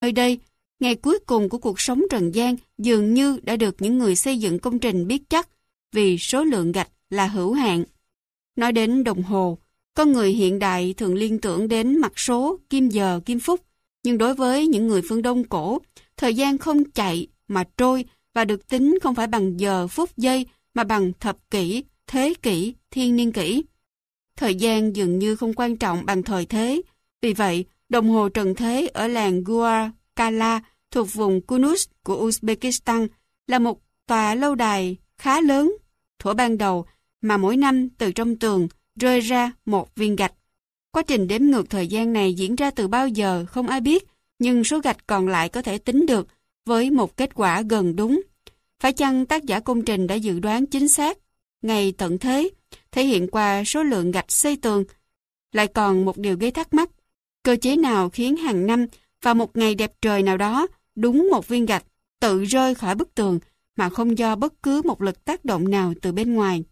Nơi đây, ngày cuối cùng của cuộc sống trần gian dường như đã được những người xây dựng công trình biết chắc vì số lượng gạch là hữu hạn. Nói đến đồng hồ, con người hiện đại thường liên tưởng đến mặt số, kim giờ, kim phút. Nhưng đối với những người phương Đông cổ, thời gian không chạy mà trôi và được tính không phải bằng giờ, phút, giây mà bằng thập kỷ, thế kỷ, thiên niên kỷ. Thời gian dường như không quan trọng bằng thời thế. Vì vậy, đồng hồ trần thế ở làng Guarkala thuộc vùng Kunus của Uzbekistan là một tòa lâu đài khá lớn. Thuở ban đầu mà mỗi năm từ trong tường rơi ra một viên gạch. Quá trình đếm ngược thời gian này diễn ra từ bao giờ không ai biết, nhưng số gạch còn lại có thể tính được với một kết quả gần đúng. Phải chăng tác giả công trình đã dự đoán chính xác ngày tận thế, thể hiện qua số lượng gạch xây tường? Lại còn một điều gây thắc mắc, cơ chế nào khiến hàng năm vào một ngày đẹp trời nào đó đúng một viên gạch tự rơi khỏi bức tường mà không do bất cứ một lực tác động nào từ bên ngoài.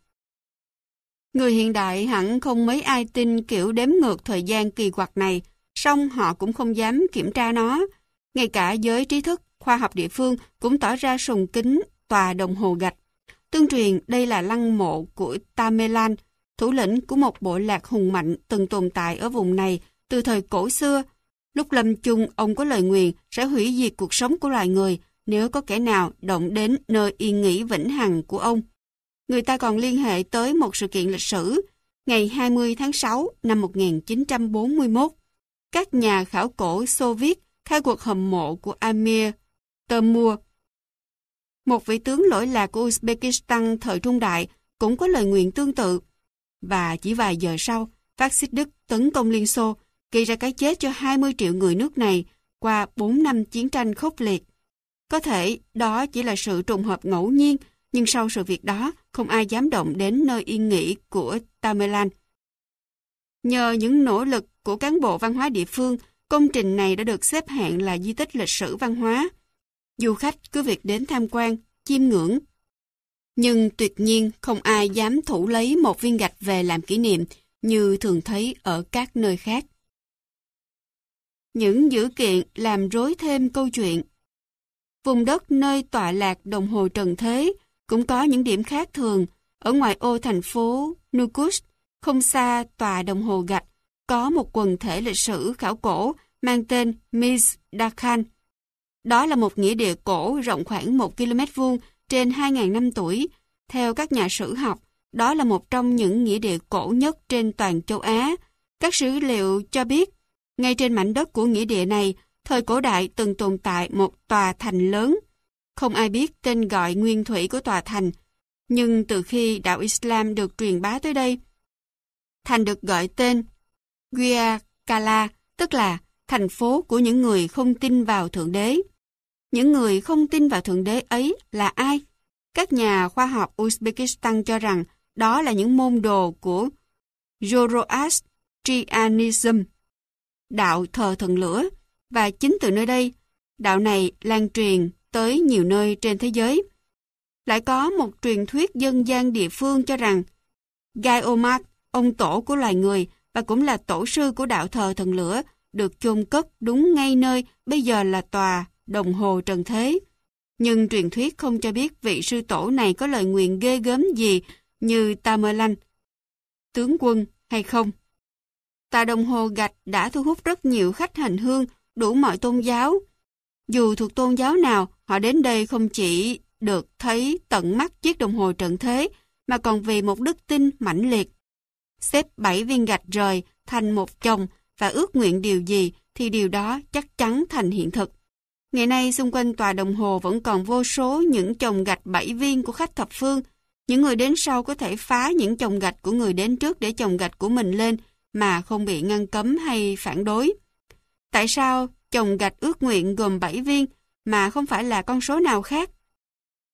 Người hiện đại hẳn không mấy ai tin kiểu đếm ngược thời gian kỳ quặc này, song họ cũng không dám kiểm tra nó. Ngay cả giới trí thức, khoa học địa phương cũng tỏ ra sùng kính tòa đồng hồ gạch. Tương truyền đây là lăng mộ của Tamerlan, thủ lĩnh của một bộ lạc hùng mạnh từng tồn tại ở vùng này từ thời cổ xưa. Lúc lâm chung, ông có lời nguyện sẽ hủy diệt cuộc sống của loài người nếu có kẻ nào động đến nơi yên nghỉ vĩnh hằng của ông. Người ta còn liên hệ tới một sự kiện lịch sử, ngày 20 tháng 6 năm 1941. Các nhà khảo cổ Xô Viết khai cuộc hầm mộ của Amir Temur. Một vị tướng lỗi lạc của Uzbekistan thời trung đại cũng có lời nguyện tương tự. Và chỉ vài giờ sau, phát xít Đức tấn công Liên Xô, gây ra cái chết cho 20 triệu người nước này qua 4 năm chiến tranh khốc liệt. Có thể đó chỉ là sự trùng hợp ngẫu nhiên, nhưng sau sự việc đó, không ai dám động đến nơi yên nghỉ của Tamerlan. Nhờ những nỗ lực của cán bộ văn hóa địa phương, công trình này đã được xếp hạng là di tích lịch sử văn hóa. Du khách cứ việc đến tham quan, chiêm ngưỡng. Nhưng tuyệt nhiên không ai dám thủ lấy một viên gạch về làm kỷ niệm như thường thấy ở các nơi khác. Những dữ kiện làm rối thêm câu chuyện. Vùng đất nơi tọa lạc đồng hồ Trần Thế cũng có những điểm khác thường. Ở ngoài ô thành phố Nukus, không xa tòa đồng hồ gạch, có một quần thể lịch sử khảo cổ mang tên Miz Dakhan. Đó là một nghĩa địa cổ rộng khoảng 1 km vuông trên 2.000 năm tuổi. Theo các nhà sử học, đó là một trong những nghĩa địa cổ nhất trên toàn châu Á. Các sử liệu cho biết, ngay trên mảnh đất của nghĩa địa này, thời cổ đại từng tồn tại một tòa thành lớn không ai biết tên gọi nguyên thủy của tòa thành, nhưng từ khi đạo Islam được truyền bá tới đây, thành được gọi tên Guiakala, tức là thành phố của những người không tin vào Thượng Đế. Những người không tin vào Thượng Đế ấy là ai? Các nhà khoa học Uzbekistan cho rằng đó là những môn đồ của Zoroastrianism, đạo thờ thần lửa, và chính từ nơi đây, đạo này lan truyền tới nhiều nơi trên thế giới. Lại có một truyền thuyết dân gian địa phương cho rằng Gaiomat, ông tổ của loài người và cũng là tổ sư của đạo thờ thần lửa, được chôn cất đúng ngay nơi bây giờ là tòa đồng hồ trần thế. Nhưng truyền thuyết không cho biết vị sư tổ này có lời nguyện ghê gớm gì như Tamerlan, tướng quân hay không. Tà đồng hồ gạch đã thu hút rất nhiều khách hành hương đủ mọi tôn giáo, dù thuộc tôn giáo nào, họ đến đây không chỉ được thấy tận mắt chiếc đồng hồ trận thế, mà còn vì một đức tin mãnh liệt. Xếp bảy viên gạch rời thành một chồng và ước nguyện điều gì thì điều đó chắc chắn thành hiện thực. Ngày nay xung quanh tòa đồng hồ vẫn còn vô số những chồng gạch bảy viên của khách thập phương. Những người đến sau có thể phá những chồng gạch của người đến trước để chồng gạch của mình lên mà không bị ngăn cấm hay phản đối. Tại sao chồng gạch ước nguyện gồm 7 viên mà không phải là con số nào khác.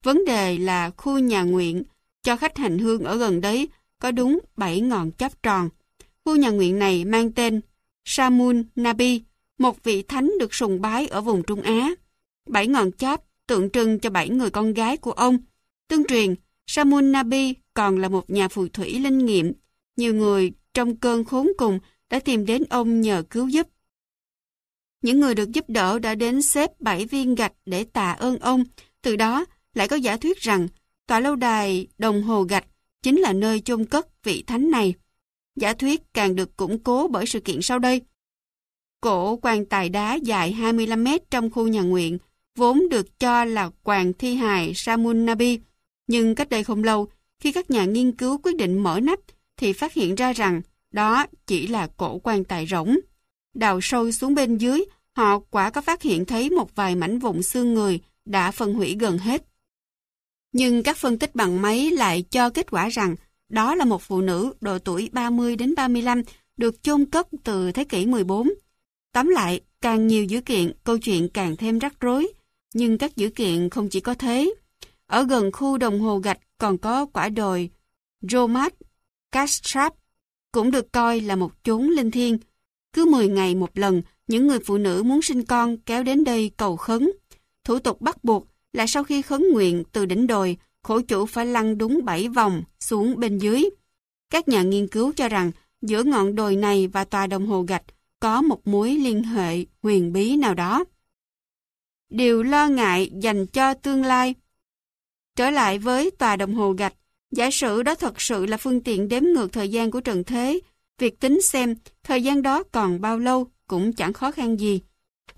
Vấn đề là khu nhà nguyện cho khách hành hương ở gần đấy có đúng 7 ngọn chóp tròn. Khu nhà nguyện này mang tên Samun Nabi, một vị thánh được sùng bái ở vùng Trung Á. Bảy ngọn chóp tượng trưng cho bảy người con gái của ông. Tương truyền, Samun Nabi còn là một nhà phù thủy linh nghiệm. Nhiều người trong cơn khốn cùng đã tìm đến ông nhờ cứu giúp. những người được giúp đỡ đã đến xếp bảy viên gạch để tạ ơn ông. Từ đó, lại có giả thuyết rằng tòa lâu đài đồng hồ gạch chính là nơi chôn cất vị thánh này. Giả thuyết càng được củng cố bởi sự kiện sau đây. Cổ quan tài đá dài 25 mét trong khu nhà nguyện, vốn được cho là quan thi hài Samun Nabi. Nhưng cách đây không lâu, khi các nhà nghiên cứu quyết định mở nắp, thì phát hiện ra rằng đó chỉ là cổ quan tài rỗng. Đào sâu xuống bên dưới, họ quả có phát hiện thấy một vài mảnh vụn xương người đã phân hủy gần hết. Nhưng các phân tích bằng máy lại cho kết quả rằng đó là một phụ nữ độ tuổi 30 đến 35 được chôn cất từ thế kỷ 14. Tóm lại, càng nhiều dữ kiện, câu chuyện càng thêm rắc rối. Nhưng các dữ kiện không chỉ có thế. Ở gần khu đồng hồ gạch còn có quả đồi Romat Kastrap, cũng được coi là một chốn linh thiêng. Cứ 10 ngày một lần, những người phụ nữ muốn sinh con kéo đến đây cầu khấn. Thủ tục bắt buộc là sau khi khấn nguyện từ đỉnh đồi, khổ chủ phải lăn đúng 7 vòng xuống bên dưới. Các nhà nghiên cứu cho rằng giữa ngọn đồi này và tòa đồng hồ gạch có một mối liên hệ huyền bí nào đó. Điều lo ngại dành cho tương lai Trở lại với tòa đồng hồ gạch, giả sử đó thật sự là phương tiện đếm ngược thời gian của trần thế, việc tính xem thời gian đó còn bao lâu cũng chẳng khó khăn gì.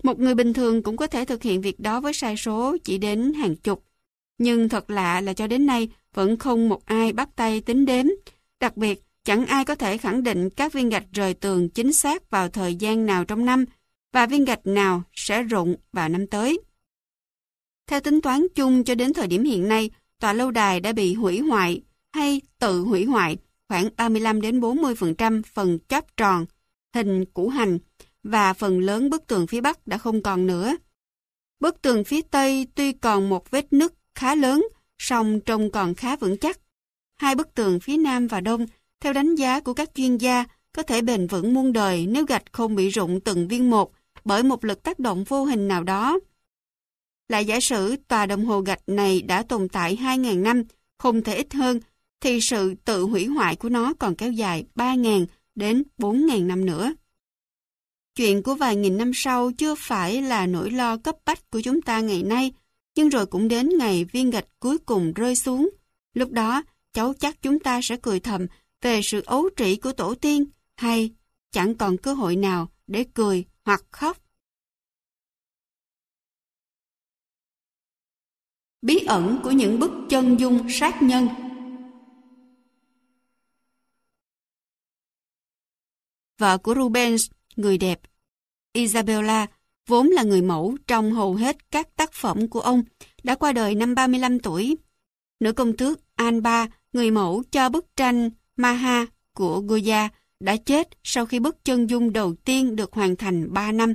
Một người bình thường cũng có thể thực hiện việc đó với sai số chỉ đến hàng chục. Nhưng thật lạ là cho đến nay vẫn không một ai bắt tay tính đếm. Đặc biệt, chẳng ai có thể khẳng định các viên gạch rời tường chính xác vào thời gian nào trong năm và viên gạch nào sẽ rụng vào năm tới. Theo tính toán chung cho đến thời điểm hiện nay, tòa lâu đài đã bị hủy hoại hay tự hủy hoại khoảng 35 đến 40% phần chóp tròn, hình củ hành và phần lớn bức tường phía Bắc đã không còn nữa. Bức tường phía Tây tuy còn một vết nứt khá lớn, song trông còn khá vững chắc. Hai bức tường phía Nam và Đông, theo đánh giá của các chuyên gia, có thể bền vững muôn đời nếu gạch không bị rụng từng viên một bởi một lực tác động vô hình nào đó. Lại giả sử tòa đồng hồ gạch này đã tồn tại 2.000 năm, không thể ít hơn, thì sự tự hủy hoại của nó còn kéo dài 3.000 đến 4.000 năm nữa. Chuyện của vài nghìn năm sau chưa phải là nỗi lo cấp bách của chúng ta ngày nay, nhưng rồi cũng đến ngày viên gạch cuối cùng rơi xuống. Lúc đó, cháu chắc chúng ta sẽ cười thầm về sự ấu trĩ của tổ tiên, hay chẳng còn cơ hội nào để cười hoặc khóc. Bí ẩn của những bức chân dung sát nhân Vợ của Rubens, người đẹp, Isabella, vốn là người mẫu trong hầu hết các tác phẩm của ông, đã qua đời năm 35 tuổi. Nữ công tước Alba, người mẫu cho bức tranh Maha của Goya, đã chết sau khi bức chân dung đầu tiên được hoàn thành 3 năm.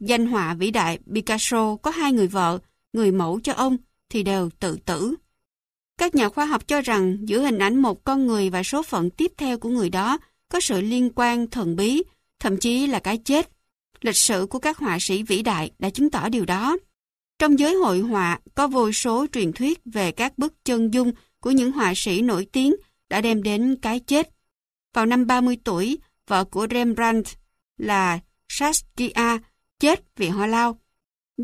Danh họa vĩ đại Picasso có hai người vợ, người mẫu cho ông thì đều tự tử. Các nhà khoa học cho rằng giữa hình ảnh một con người và số phận tiếp theo của người đó có sự liên quan thần bí, thậm chí là cái chết. Lịch sử của các họa sĩ vĩ đại đã chứng tỏ điều đó. Trong giới hội họa có vô số truyền thuyết về các bức chân dung của những họa sĩ nổi tiếng đã đem đến cái chết. Vào năm 30 tuổi, vợ của Rembrandt là Saskia chết vì ho lao.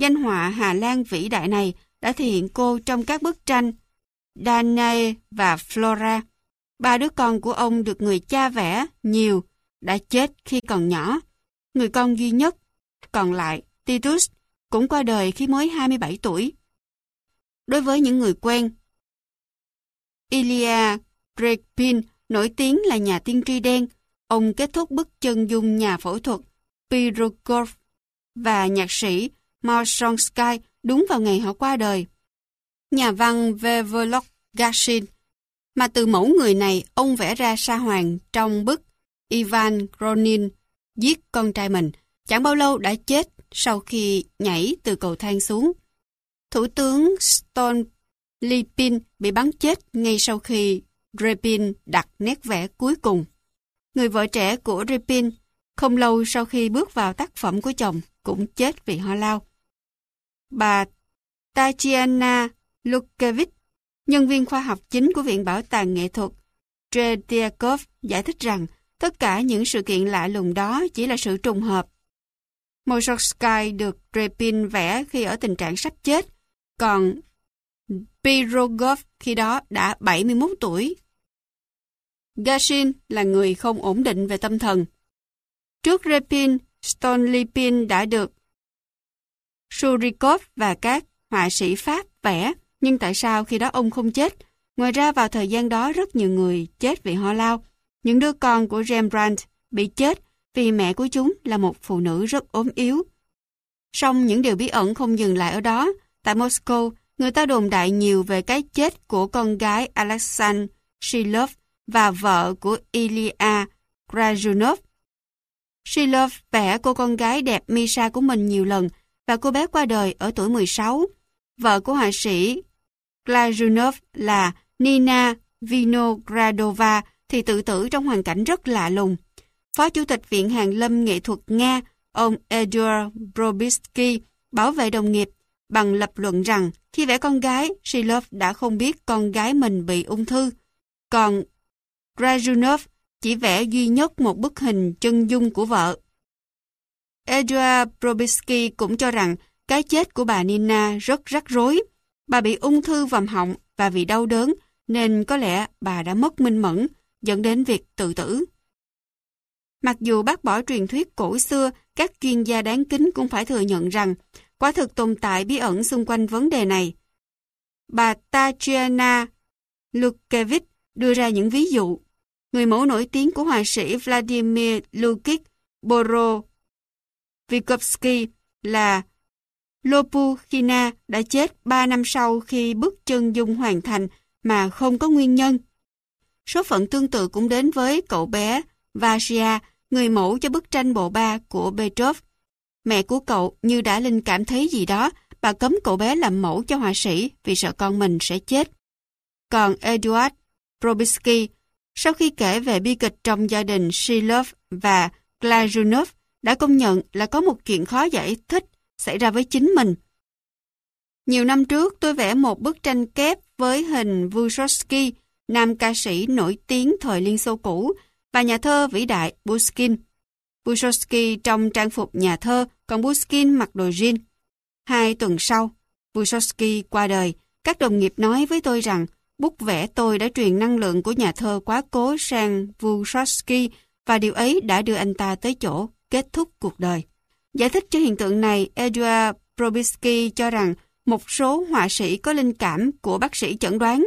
Danh họa Hà Lan vĩ đại này đã thể hiện cô trong các bức tranh Danae và Flora. Ba đứa con của ông được người cha vẽ nhiều, đã chết khi còn nhỏ. Người con duy nhất, còn lại Titus, cũng qua đời khi mới 27 tuổi. Đối với những người quen, Ilya Gregpin nổi tiếng là nhà tiên tri đen. Ông kết thúc bức chân dung nhà phẫu thuật Pirogov và nhạc sĩ Marsonsky đúng vào ngày họ qua đời. Nhà văn Vyacheslav Gashin, mà từ mẫu người này ông vẽ ra sa hoàng trong bức Ivan Gronin giết con trai mình, chẳng bao lâu đã chết sau khi nhảy từ cầu thang xuống. Thủ tướng stolypin bị bắn chết ngay sau khi Repin đặt nét vẽ cuối cùng. Người vợ trẻ của Repin không lâu sau khi bước vào tác phẩm của chồng cũng chết vì ho lao. Bà Tatiana Lukevich, nhân viên khoa học chính của Viện Bảo tàng Nghệ thuật Tretiakov giải thích rằng tất cả những sự kiện lạ lùng đó chỉ là sự trùng hợp. Mussorgsky được Repin vẽ khi ở tình trạng sắp chết, còn Pirogov khi đó đã 71 tuổi. Gashin là người không ổn định về tâm thần. Trước Repin, Stolypin đã được Surikov và các họa sĩ Pháp vẽ, nhưng tại sao khi đó ông không chết? Ngoài ra vào thời gian đó rất nhiều người chết vì ho lao. Những đứa con của Rembrandt bị chết vì mẹ của chúng là một phụ nữ rất ốm yếu. Song những điều bí ẩn không dừng lại ở đó. Tại Moscow, người ta đồn đại nhiều về cái chết của con gái Alexander Shilov và vợ của Ilya Krajunov. Shilov vẽ cô con gái đẹp Misha của mình nhiều lần và cô bé qua đời ở tuổi 16. Vợ của họa sĩ Glazunov là Nina Vinogradova thì tự tử trong hoàn cảnh rất lạ lùng. Phó Chủ tịch Viện Hàn Lâm Nghệ thuật Nga, ông Eduard Brobisky, bảo vệ đồng nghiệp bằng lập luận rằng khi vẽ con gái, Shilov đã không biết con gái mình bị ung thư. Còn Grajunov chỉ vẽ duy nhất một bức hình chân dung của vợ. Eduard Probisky cũng cho rằng cái chết của bà Nina rất rắc rối. Bà bị ung thư vòng họng và vì đau đớn nên có lẽ bà đã mất minh mẫn, dẫn đến việc tự tử. Mặc dù bác bỏ truyền thuyết cổ xưa, các chuyên gia đáng kính cũng phải thừa nhận rằng quả thực tồn tại bí ẩn xung quanh vấn đề này. Bà Tatiana Lukevich đưa ra những ví dụ. Người mẫu nổi tiếng của họa sĩ Vladimir Lukich Vygotsky là Lopukhina đã chết 3 năm sau khi bức chân dung hoàn thành mà không có nguyên nhân. Số phận tương tự cũng đến với cậu bé Vasia, người mẫu cho bức tranh bộ ba của Petrov. Mẹ của cậu như đã linh cảm thấy gì đó, bà cấm cậu bé làm mẫu cho họa sĩ vì sợ con mình sẽ chết. Còn Eduard Probisky, sau khi kể về bi kịch trong gia đình Shilov và Glazunov, đã công nhận là có một chuyện khó giải thích xảy ra với chính mình. Nhiều năm trước, tôi vẽ một bức tranh kép với hình Vygotsky, nam ca sĩ nổi tiếng thời Liên Xô cũ, và nhà thơ vĩ đại Pushkin. Vygotsky trong trang phục nhà thơ, còn Pushkin mặc đồ jean. Hai tuần sau, Vygotsky qua đời, các đồng nghiệp nói với tôi rằng bút vẽ tôi đã truyền năng lượng của nhà thơ quá cố sang Vygotsky và điều ấy đã đưa anh ta tới chỗ kết thúc cuộc đời. Giải thích cho hiện tượng này, Eduard Probisky cho rằng một số họa sĩ có linh cảm của bác sĩ chẩn đoán.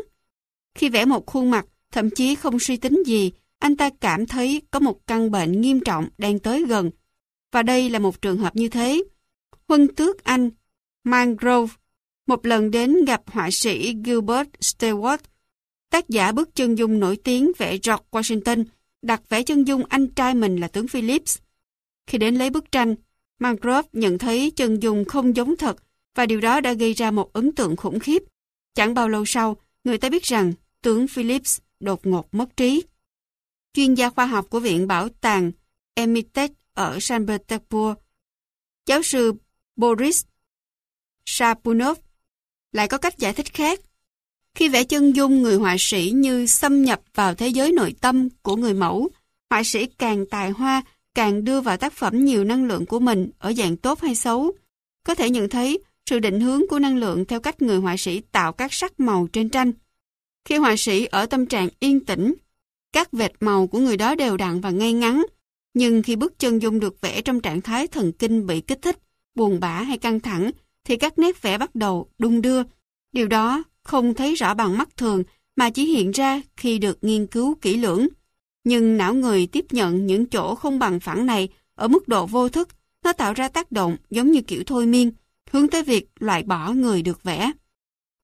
Khi vẽ một khuôn mặt, thậm chí không suy tính gì, anh ta cảm thấy có một căn bệnh nghiêm trọng đang tới gần. Và đây là một trường hợp như thế. Huân tước Anh, Mangrove, một lần đến gặp họa sĩ Gilbert Stewart, tác giả bức chân dung nổi tiếng vẽ George Washington, đặt vẽ chân dung anh trai mình là tướng Phillips. Khi đến lấy bức tranh, Mangrove nhận thấy chân dung không giống thật và điều đó đã gây ra một ấn tượng khủng khiếp. Chẳng bao lâu sau, người ta biết rằng tướng Phillips đột ngột mất trí. Chuyên gia khoa học của Viện Bảo tàng Emitet ở San Petersburg, giáo sư Boris Shapunov lại có cách giải thích khác. Khi vẽ chân dung người họa sĩ như xâm nhập vào thế giới nội tâm của người mẫu, họa sĩ càng tài hoa, càng đưa vào tác phẩm nhiều năng lượng của mình ở dạng tốt hay xấu. Có thể nhận thấy sự định hướng của năng lượng theo cách người họa sĩ tạo các sắc màu trên tranh. Khi họa sĩ ở tâm trạng yên tĩnh, các vệt màu của người đó đều đặn và ngay ngắn, nhưng khi bức chân dung được vẽ trong trạng thái thần kinh bị kích thích, buồn bã hay căng thẳng, thì các nét vẽ bắt đầu đung đưa. Điều đó không thấy rõ bằng mắt thường mà chỉ hiện ra khi được nghiên cứu kỹ lưỡng. Nhưng não người tiếp nhận những chỗ không bằng phẳng này ở mức độ vô thức, nó tạo ra tác động giống như kiểu thôi miên, hướng tới việc loại bỏ người được vẽ.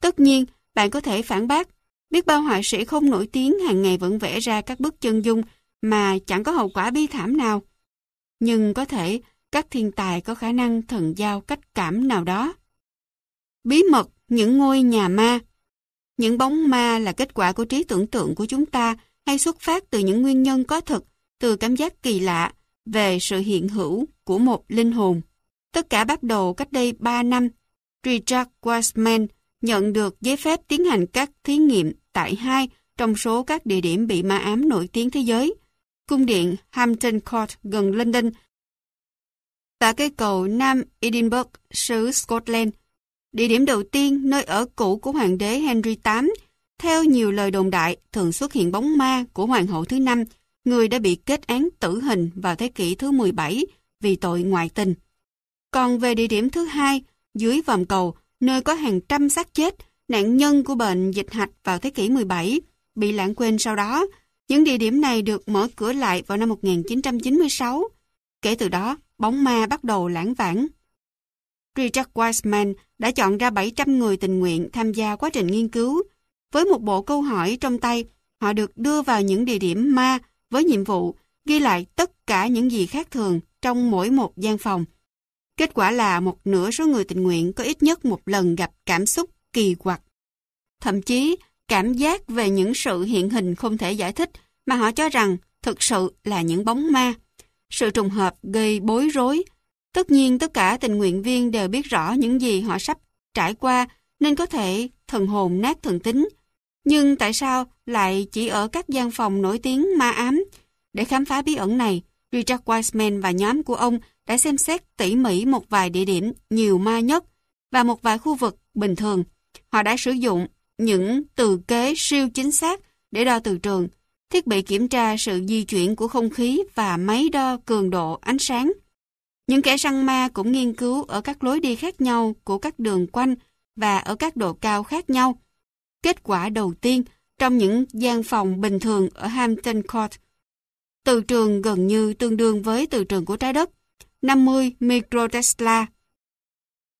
Tất nhiên, bạn có thể phản bác, biết bao họa sĩ không nổi tiếng hàng ngày vẫn vẽ ra các bức chân dung mà chẳng có hậu quả bi thảm nào. Nhưng có thể các thiên tài có khả năng thần giao cách cảm nào đó. Bí mật những ngôi nhà ma Những bóng ma là kết quả của trí tưởng tượng của chúng ta hay xuất phát từ những nguyên nhân có thực, từ cảm giác kỳ lạ về sự hiện hữu của một linh hồn. Tất cả bắt đầu cách đây 3 năm. Richard Wiseman nhận được giấy phép tiến hành các thí nghiệm tại hai trong số các địa điểm bị ma ám nổi tiếng thế giới. Cung điện Hampton Court gần London và cây cầu Nam Edinburgh, xứ Scotland, địa điểm đầu tiên nơi ở cũ của hoàng đế Henry VIII, theo nhiều lời đồn đại thường xuất hiện bóng ma của hoàng hậu thứ năm, người đã bị kết án tử hình vào thế kỷ thứ 17 vì tội ngoại tình. Còn về địa điểm thứ hai, dưới vòng cầu, nơi có hàng trăm xác chết, nạn nhân của bệnh dịch hạch vào thế kỷ 17, bị lãng quên sau đó, những địa điểm này được mở cửa lại vào năm 1996. Kể từ đó, bóng ma bắt đầu lãng vãng. Richard Wiseman đã chọn ra 700 người tình nguyện tham gia quá trình nghiên cứu. Với một bộ câu hỏi trong tay, họ được đưa vào những địa điểm ma với nhiệm vụ ghi lại tất cả những gì khác thường trong mỗi một gian phòng. Kết quả là một nửa số người tình nguyện có ít nhất một lần gặp cảm xúc kỳ quặc. Thậm chí, cảm giác về những sự hiện hình không thể giải thích mà họ cho rằng thực sự là những bóng ma. Sự trùng hợp gây bối rối. Tất nhiên tất cả tình nguyện viên đều biết rõ những gì họ sắp trải qua nên có thể thần hồn nát thần tính. Nhưng tại sao lại chỉ ở các gian phòng nổi tiếng ma ám? Để khám phá bí ẩn này, Richard Wiseman và nhóm của ông đã xem xét tỉ mỉ một vài địa điểm nhiều ma nhất và một vài khu vực bình thường. Họ đã sử dụng những từ kế siêu chính xác để đo từ trường, thiết bị kiểm tra sự di chuyển của không khí và máy đo cường độ ánh sáng. Những kẻ săn ma cũng nghiên cứu ở các lối đi khác nhau của các đường quanh và ở các độ cao khác nhau. Kết quả đầu tiên, trong những gian phòng bình thường ở Hampton Court, từ trường gần như tương đương với từ trường của trái đất, 50 microtesla.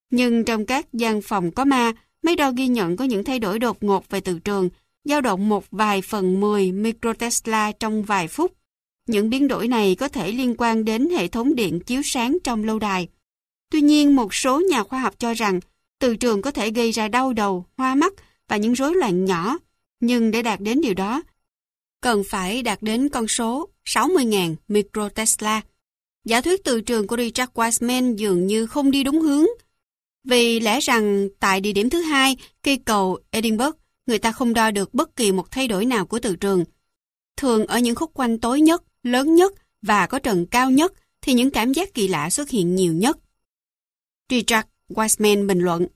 Nhưng trong các gian phòng có ma, máy đo ghi nhận có những thay đổi đột ngột về từ trường, dao động một vài phần 10 microtesla trong vài phút. Những biến đổi này có thể liên quan đến hệ thống điện chiếu sáng trong lâu đài. Tuy nhiên, một số nhà khoa học cho rằng từ trường có thể gây ra đau đầu, hoa mắt và những rối loạn nhỏ. Nhưng để đạt đến điều đó, cần phải đạt đến con số 60.000 microtesla. Giả thuyết từ trường của Richard Wiseman dường như không đi đúng hướng. Vì lẽ rằng tại địa điểm thứ hai, cây cầu Edinburgh, người ta không đo được bất kỳ một thay đổi nào của từ trường. Thường ở những khúc quanh tối nhất, lớn nhất và có trần cao nhất thì những cảm giác kỳ lạ xuất hiện nhiều nhất. Richard Wiseman bình luận,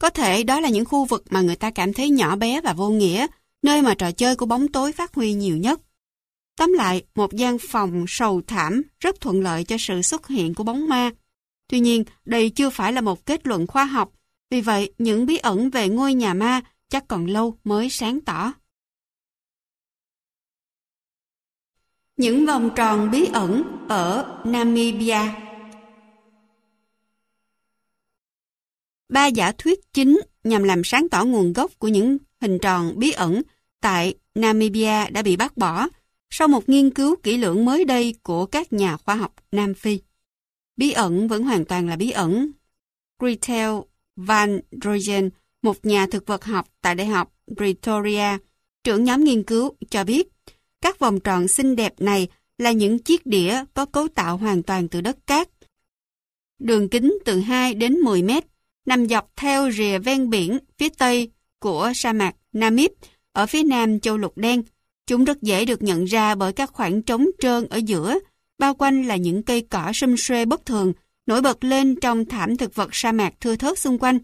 có thể đó là những khu vực mà người ta cảm thấy nhỏ bé và vô nghĩa, nơi mà trò chơi của bóng tối phát huy nhiều nhất. Tóm lại, một gian phòng sầu thảm rất thuận lợi cho sự xuất hiện của bóng ma. Tuy nhiên, đây chưa phải là một kết luận khoa học, vì vậy những bí ẩn về ngôi nhà ma chắc còn lâu mới sáng tỏ. Những vòng tròn bí ẩn ở Namibia Ba giả thuyết chính nhằm làm sáng tỏ nguồn gốc của những hình tròn bí ẩn tại Namibia đã bị bác bỏ sau một nghiên cứu kỹ lưỡng mới đây của các nhà khoa học Nam Phi. Bí ẩn vẫn hoàn toàn là bí ẩn. Gretel Van Drogen, một nhà thực vật học tại Đại học Pretoria, trưởng nhóm nghiên cứu, cho biết các vòng tròn xinh đẹp này là những chiếc đĩa có cấu tạo hoàn toàn từ đất cát. Đường kính từ 2 đến 10 mét, nằm dọc theo rìa ven biển phía tây của sa mạc Namib ở phía nam châu lục đen. Chúng rất dễ được nhận ra bởi các khoảng trống trơn ở giữa, bao quanh là những cây cỏ sum xuê bất thường, nổi bật lên trong thảm thực vật sa mạc thưa thớt xung quanh.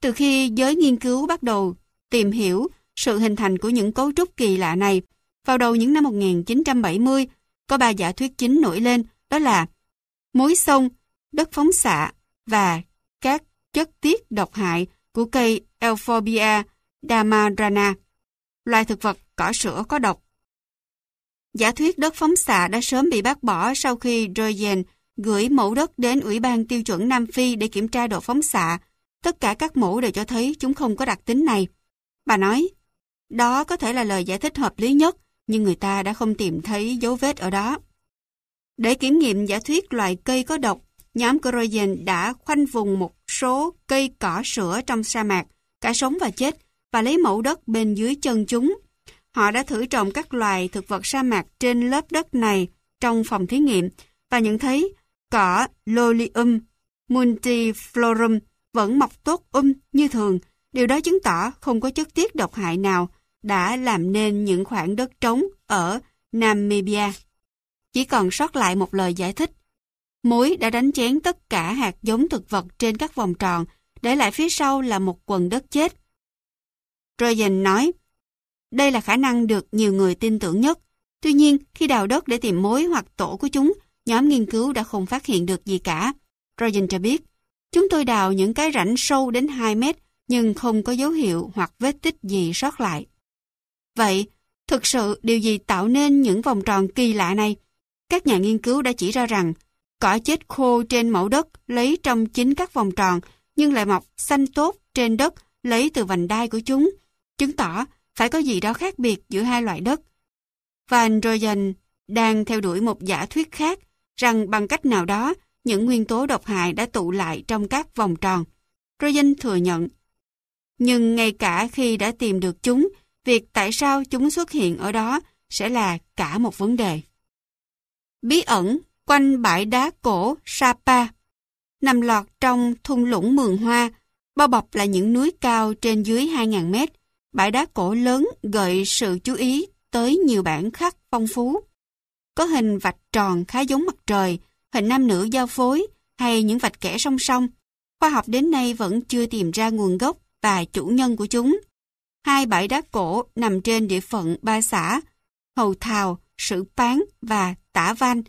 Từ khi giới nghiên cứu bắt đầu tìm hiểu sự hình thành của những cấu trúc kỳ lạ này, vào đầu những năm 1970, có ba giả thuyết chính nổi lên, đó là mối sông, đất phóng xạ và các chất tiết độc hại của cây Euphorbia damarana, loài thực vật cỏ sữa có độc. Giả thuyết đất phóng xạ đã sớm bị bác bỏ sau khi Royen gửi mẫu đất đến Ủy ban tiêu chuẩn Nam Phi để kiểm tra độ phóng xạ. Tất cả các mẫu đều cho thấy chúng không có đặc tính này. Bà nói, đó có thể là lời giải thích hợp lý nhất, nhưng người ta đã không tìm thấy dấu vết ở đó. Để kiểm nghiệm giả thuyết loài cây có độc, nhóm Croyen đã khoanh vùng một số cây cỏ sữa trong sa mạc, cả sống và chết, và lấy mẫu đất bên dưới chân chúng. Họ đã thử trồng các loài thực vật sa mạc trên lớp đất này trong phòng thí nghiệm và nhận thấy cỏ Lolium multiflorum vẫn mọc tốt um như thường. Điều đó chứng tỏ không có chất tiết độc hại nào đã làm nên những khoảng đất trống ở Namibia. Chỉ còn sót lại một lời giải thích muối đã đánh chén tất cả hạt giống thực vật trên các vòng tròn, để lại phía sau là một quần đất chết. Trojan nói, đây là khả năng được nhiều người tin tưởng nhất. Tuy nhiên, khi đào đất để tìm mối hoặc tổ của chúng, nhóm nghiên cứu đã không phát hiện được gì cả. Trojan cho biết, chúng tôi đào những cái rãnh sâu đến 2 mét, nhưng không có dấu hiệu hoặc vết tích gì sót lại. Vậy, thực sự điều gì tạo nên những vòng tròn kỳ lạ này? Các nhà nghiên cứu đã chỉ ra rằng, cỏ chết khô trên mẫu đất lấy trong chính các vòng tròn, nhưng lại mọc xanh tốt trên đất lấy từ vành đai của chúng, chứng tỏ phải có gì đó khác biệt giữa hai loại đất. Van Royen đang theo đuổi một giả thuyết khác rằng bằng cách nào đó, những nguyên tố độc hại đã tụ lại trong các vòng tròn. Rogen thừa nhận. Nhưng ngay cả khi đã tìm được chúng, việc tại sao chúng xuất hiện ở đó sẽ là cả một vấn đề. Bí ẩn quanh bãi đá cổ Sapa nằm lọt trong thung lũng Mường Hoa, bao bọc là những núi cao trên dưới 2.000 mét. Bãi đá cổ lớn gợi sự chú ý tới nhiều bản khắc phong phú. Có hình vạch tròn khá giống mặt trời, hình nam nữ giao phối hay những vạch kẻ song song. Khoa học đến nay vẫn chưa tìm ra nguồn gốc và chủ nhân của chúng. Hai bãi đá cổ nằm trên địa phận ba xã, Hầu Thào, Sử Pán và Tả Văn,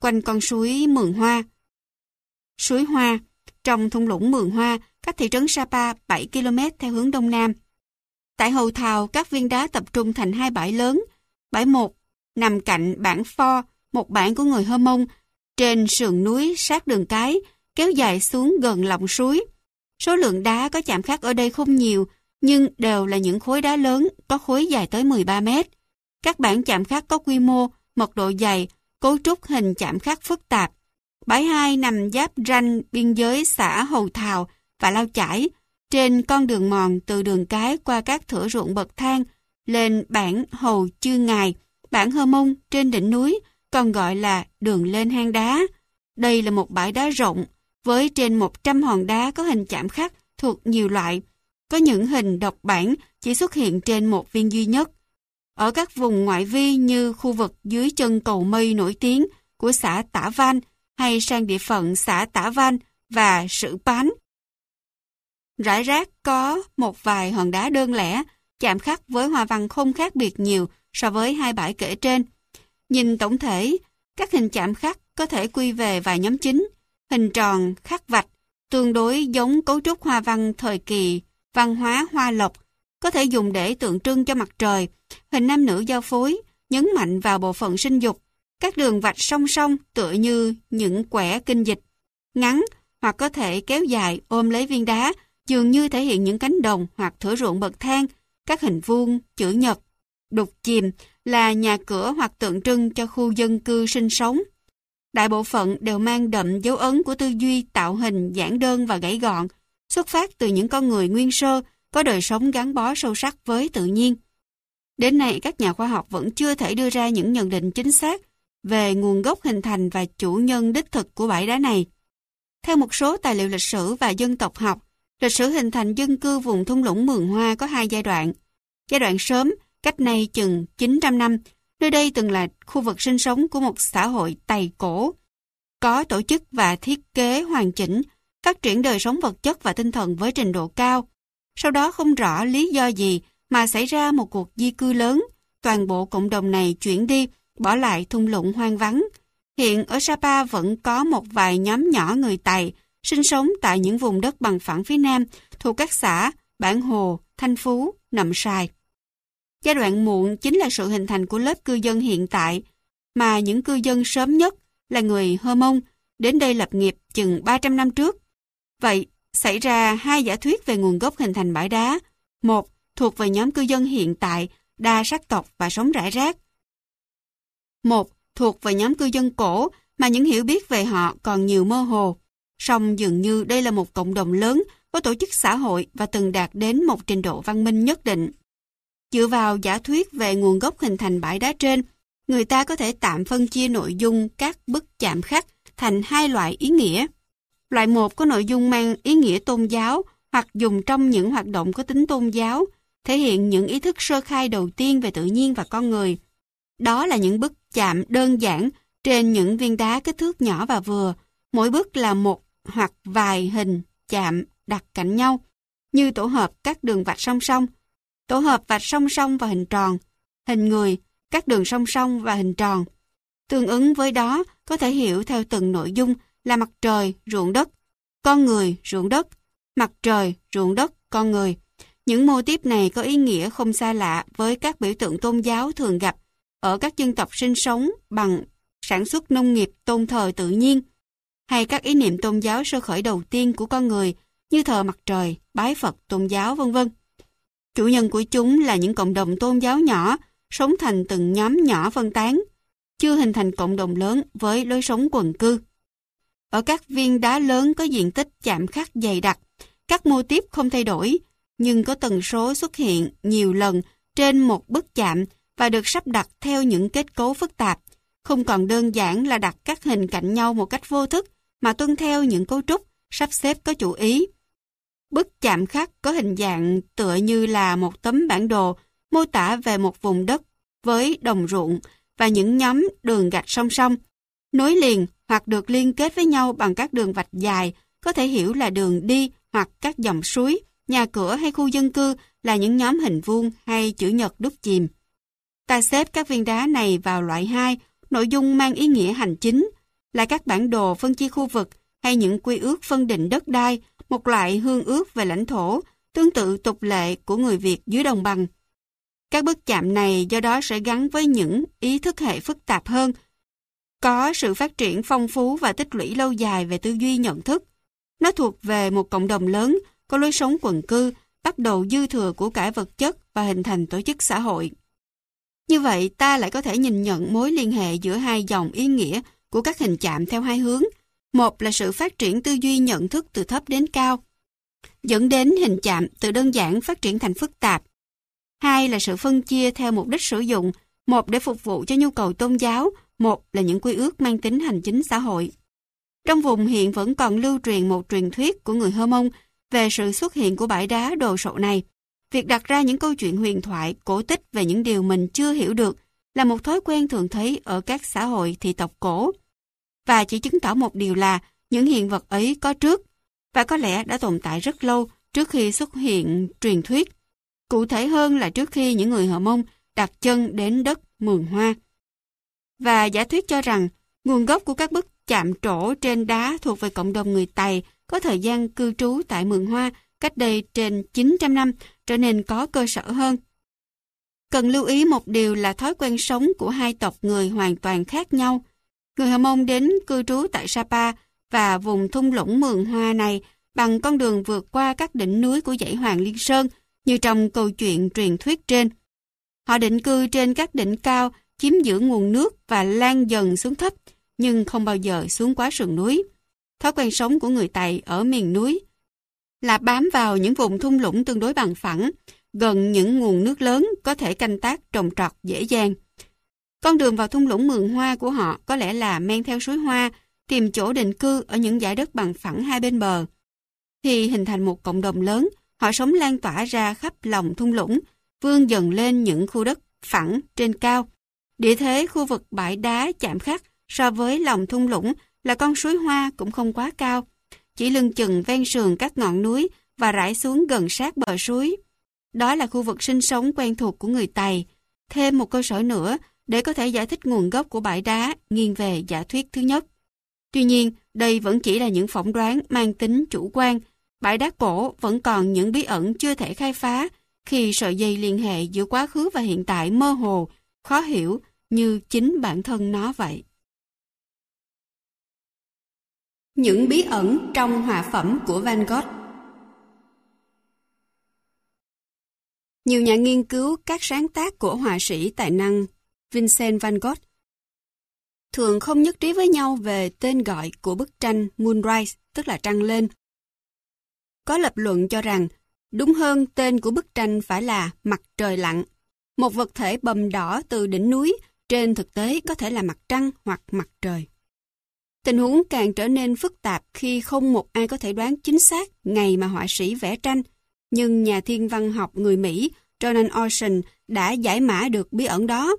quanh con suối Mường Hoa. Suối Hoa, trong thung lũng Mường Hoa, cách thị trấn Sapa 7 km theo hướng đông nam. Tại Hầu Thào, các viên đá tập trung thành hai bãi lớn. Bãi một nằm cạnh bản Pho, một bản của người Hơ Mông, trên sườn núi sát đường cái, kéo dài xuống gần lòng suối. Số lượng đá có chạm khắc ở đây không nhiều, nhưng đều là những khối đá lớn, có khối dài tới 13 mét. Các bản chạm khắc có quy mô, mật độ dày, cấu trúc hình chạm khắc phức tạp. Bãi 2 nằm giáp ranh biên giới xã Hầu Thào và Lao Chải, trên con đường mòn từ đường cái qua các thửa ruộng bậc thang lên bản Hầu Chư Ngài, bản Hơ Mông trên đỉnh núi, còn gọi là đường lên hang đá. Đây là một bãi đá rộng, với trên 100 hòn đá có hình chạm khắc thuộc nhiều loại. Có những hình độc bản chỉ xuất hiện trên một viên duy nhất. Ở các vùng ngoại vi như khu vực dưới chân cầu mây nổi tiếng của xã Tả van hay sang địa phận xã Tả van và Sử Pán. Rải rác có một vài hòn đá đơn lẻ, chạm khắc với hoa văn không khác biệt nhiều so với hai bãi kể trên. Nhìn tổng thể, các hình chạm khắc có thể quy về vài nhóm chính, hình tròn, khắc vạch, tương đối giống cấu trúc hoa văn thời kỳ văn hóa hoa lộc, có thể dùng để tượng trưng cho mặt trời, hình nam nữ giao phối, nhấn mạnh vào bộ phận sinh dục, các đường vạch song song tựa như những quẻ kinh dịch, ngắn hoặc có thể kéo dài ôm lấy viên đá, dường như thể hiện những cánh đồng hoặc thửa ruộng bậc thang, các hình vuông, chữ nhật, đục chìm là nhà cửa hoặc tượng trưng cho khu dân cư sinh sống. Đại bộ phận đều mang đậm dấu ấn của tư duy tạo hình giản đơn và gãy gọn, xuất phát từ những con người nguyên sơ có đời sống gắn bó sâu sắc với tự nhiên. Đến nay, các nhà khoa học vẫn chưa thể đưa ra những nhận định chính xác về nguồn gốc hình thành và chủ nhân đích thực của bãi đá này. Theo một số tài liệu lịch sử và dân tộc học, lịch sử hình thành dân cư vùng thung lũng Mường Hoa có hai giai đoạn. Giai đoạn sớm, cách nay chừng 900 năm, nơi đây từng là khu vực sinh sống của một xã hội Tày cổ, có tổ chức và thiết kế hoàn chỉnh, phát triển đời sống vật chất và tinh thần với trình độ cao. Sau đó không rõ lý do gì mà xảy ra một cuộc di cư lớn, toàn bộ cộng đồng này chuyển đi, bỏ lại thung lũng hoang vắng. Hiện ở Sapa vẫn có một vài nhóm nhỏ người Tày sinh sống tại những vùng đất bằng phẳng phía Nam thuộc các xã Bản Hồ, Thanh Phú, Nậm Sài. Giai đoạn muộn chính là sự hình thành của lớp cư dân hiện tại, mà những cư dân sớm nhất là người Hơ Mông đến đây lập nghiệp chừng 300 năm trước. Vậy, xảy ra hai giả thuyết về nguồn gốc hình thành bãi đá. Một, thuộc về nhóm cư dân hiện tại, đa sắc tộc và sống rải rác. Một, thuộc về nhóm cư dân cổ mà những hiểu biết về họ còn nhiều mơ hồ. Song dường như đây là một cộng đồng lớn có tổ chức xã hội và từng đạt đến một trình độ văn minh nhất định. Dựa vào giả thuyết về nguồn gốc hình thành bãi đá trên, người ta có thể tạm phân chia nội dung các bức chạm khắc thành hai loại ý nghĩa. Loại một có nội dung mang ý nghĩa tôn giáo hoặc dùng trong những hoạt động có tính tôn giáo, thể hiện những ý thức sơ khai đầu tiên về tự nhiên và con người. Đó là những bức chạm đơn giản trên những viên đá kích thước nhỏ và vừa, Mỗi bức là một hoặc vài hình chạm đặt cạnh nhau, như tổ hợp các đường vạch song song, tổ hợp vạch song song và hình tròn, hình người, các đường song song và hình tròn. Tương ứng với đó có thể hiểu theo từng nội dung là mặt trời, ruộng đất, con người, ruộng đất, mặt trời, ruộng đất, con người. Những mô tiếp này có ý nghĩa không xa lạ với các biểu tượng tôn giáo thường gặp ở các dân tộc sinh sống bằng sản xuất nông nghiệp tôn thờ tự nhiên, hay các ý niệm tôn giáo sơ khởi đầu tiên của con người như thờ mặt trời, bái Phật, tôn giáo vân vân. Chủ nhân của chúng là những cộng đồng tôn giáo nhỏ, sống thành từng nhóm nhỏ phân tán, chưa hình thành cộng đồng lớn với lối sống quần cư. Ở các viên đá lớn có diện tích chạm khắc dày đặc, các mô tiếp không thay đổi, nhưng có tần số xuất hiện nhiều lần trên một bức chạm và được sắp đặt theo những kết cấu phức tạp, không còn đơn giản là đặt các hình cạnh nhau một cách vô thức, mà tuân theo những cấu trúc, sắp xếp có chủ ý. Bức chạm khắc có hình dạng tựa như là một tấm bản đồ mô tả về một vùng đất với đồng ruộng và những nhóm đường gạch song song, nối liền hoặc được liên kết với nhau bằng các đường vạch dài, có thể hiểu là đường đi hoặc các dòng suối, nhà cửa hay khu dân cư là những nhóm hình vuông hay chữ nhật đúc chìm. Ta xếp các viên đá này vào loại 2, nội dung mang ý nghĩa hành chính, là các bản đồ phân chia khu vực hay những quy ước phân định đất đai, một loại hương ước về lãnh thổ, tương tự tục lệ của người Việt dưới đồng bằng. Các bức chạm này do đó sẽ gắn với những ý thức hệ phức tạp hơn, có sự phát triển phong phú và tích lũy lâu dài về tư duy nhận thức. Nó thuộc về một cộng đồng lớn, có lối sống quần cư, bắt đầu dư thừa của cải vật chất và hình thành tổ chức xã hội. Như vậy, ta lại có thể nhìn nhận mối liên hệ giữa hai dòng ý nghĩa của các hình chạm theo hai hướng. Một là sự phát triển tư duy nhận thức từ thấp đến cao, dẫn đến hình chạm từ đơn giản phát triển thành phức tạp. Hai là sự phân chia theo mục đích sử dụng, một để phục vụ cho nhu cầu tôn giáo, một là những quy ước mang tính hành chính xã hội. Trong vùng hiện vẫn còn lưu truyền một truyền thuyết của người Hơ Mông về sự xuất hiện của bãi đá đồ sộ này. Việc đặt ra những câu chuyện huyền thoại, cổ tích về những điều mình chưa hiểu được là một thói quen thường thấy ở các xã hội thị tộc cổ. Và chỉ chứng tỏ một điều là những hiện vật ấy có trước và có lẽ đã tồn tại rất lâu trước khi xuất hiện truyền thuyết. Cụ thể hơn là trước khi những người Hờ Mông đặt chân đến đất Mường Hoa. Và giả thuyết cho rằng nguồn gốc của các bức chạm trổ trên đá thuộc về cộng đồng người Tày có thời gian cư trú tại Mường Hoa cách đây trên 900 năm trở nên có cơ sở hơn. Cần lưu ý một điều là thói quen sống của hai tộc người hoàn toàn khác nhau. Người Hờ Mông đến cư trú tại Sapa và vùng thung lũng Mường Hoa này bằng con đường vượt qua các đỉnh núi của dãy Hoàng Liên Sơn như trong câu chuyện truyền thuyết trên. Họ định cư trên các đỉnh cao, chiếm giữ nguồn nước và lan dần xuống thấp, nhưng không bao giờ xuống quá sườn núi. Thói quen sống của người Tày ở miền núi là bám vào những vùng thung lũng tương đối bằng phẳng, gần những nguồn nước lớn có thể canh tác trồng trọt dễ dàng. Con đường vào thung lũng mường hoa của họ có lẽ là men theo suối hoa, tìm chỗ định cư ở những giải đất bằng phẳng hai bên bờ. thì hình thành một cộng đồng lớn, họ sống lan tỏa ra khắp lòng thung lũng, vươn dần lên những khu đất phẳng trên cao. Địa thế khu vực bãi đá chạm khắc so với lòng thung lũng là con suối hoa cũng không quá cao, chỉ lưng chừng ven sườn các ngọn núi và rải xuống gần sát bờ suối. Đó là khu vực sinh sống quen thuộc của người Tày. Thêm một cơ sở nữa để có thể giải thích nguồn gốc của bãi đá nghiêng về giả thuyết thứ nhất. Tuy nhiên, đây vẫn chỉ là những phỏng đoán mang tính chủ quan. Bãi đá cổ vẫn còn những bí ẩn chưa thể khai phá khi sợi dây liên hệ giữa quá khứ và hiện tại mơ hồ, khó hiểu như chính bản thân nó vậy. Những bí ẩn trong hòa phẩm của Van Gogh Nhiều nhà nghiên cứu các sáng tác của họa sĩ tài năng Vincent van Gogh thường không nhất trí với nhau về tên gọi của bức tranh Moonrise, tức là trăng lên. Có lập luận cho rằng, đúng hơn tên của bức tranh phải là mặt trời lặn, một vật thể bầm đỏ từ đỉnh núi, trên thực tế có thể là mặt trăng hoặc mặt trời. Tình huống càng trở nên phức tạp khi không một ai có thể đoán chính xác ngày mà họa sĩ vẽ tranh, nhưng nhà thiên văn học người Mỹ Ronan Ocean đã giải mã được bí ẩn đó.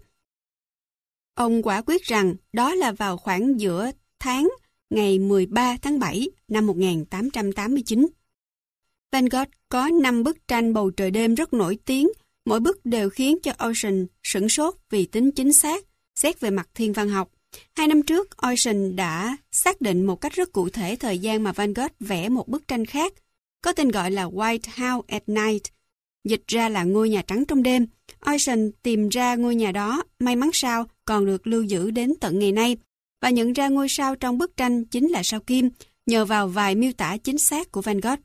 Ông quả quyết rằng đó là vào khoảng giữa tháng ngày 13 tháng 7 năm 1889. Van Gogh có 5 bức tranh bầu trời đêm rất nổi tiếng, mỗi bức đều khiến cho Ocean sửng sốt vì tính chính xác, xét về mặt thiên văn học. Hai năm trước, Ocean đã xác định một cách rất cụ thể thời gian mà Van Gogh vẽ một bức tranh khác, có tên gọi là White House at Night, dịch ra là ngôi nhà trắng trong đêm. Ocean tìm ra ngôi nhà đó, may mắn sao, còn được lưu giữ đến tận ngày nay, và nhận ra ngôi sao trong bức tranh chính là sao kim, nhờ vào vài miêu tả chính xác của Van Gogh.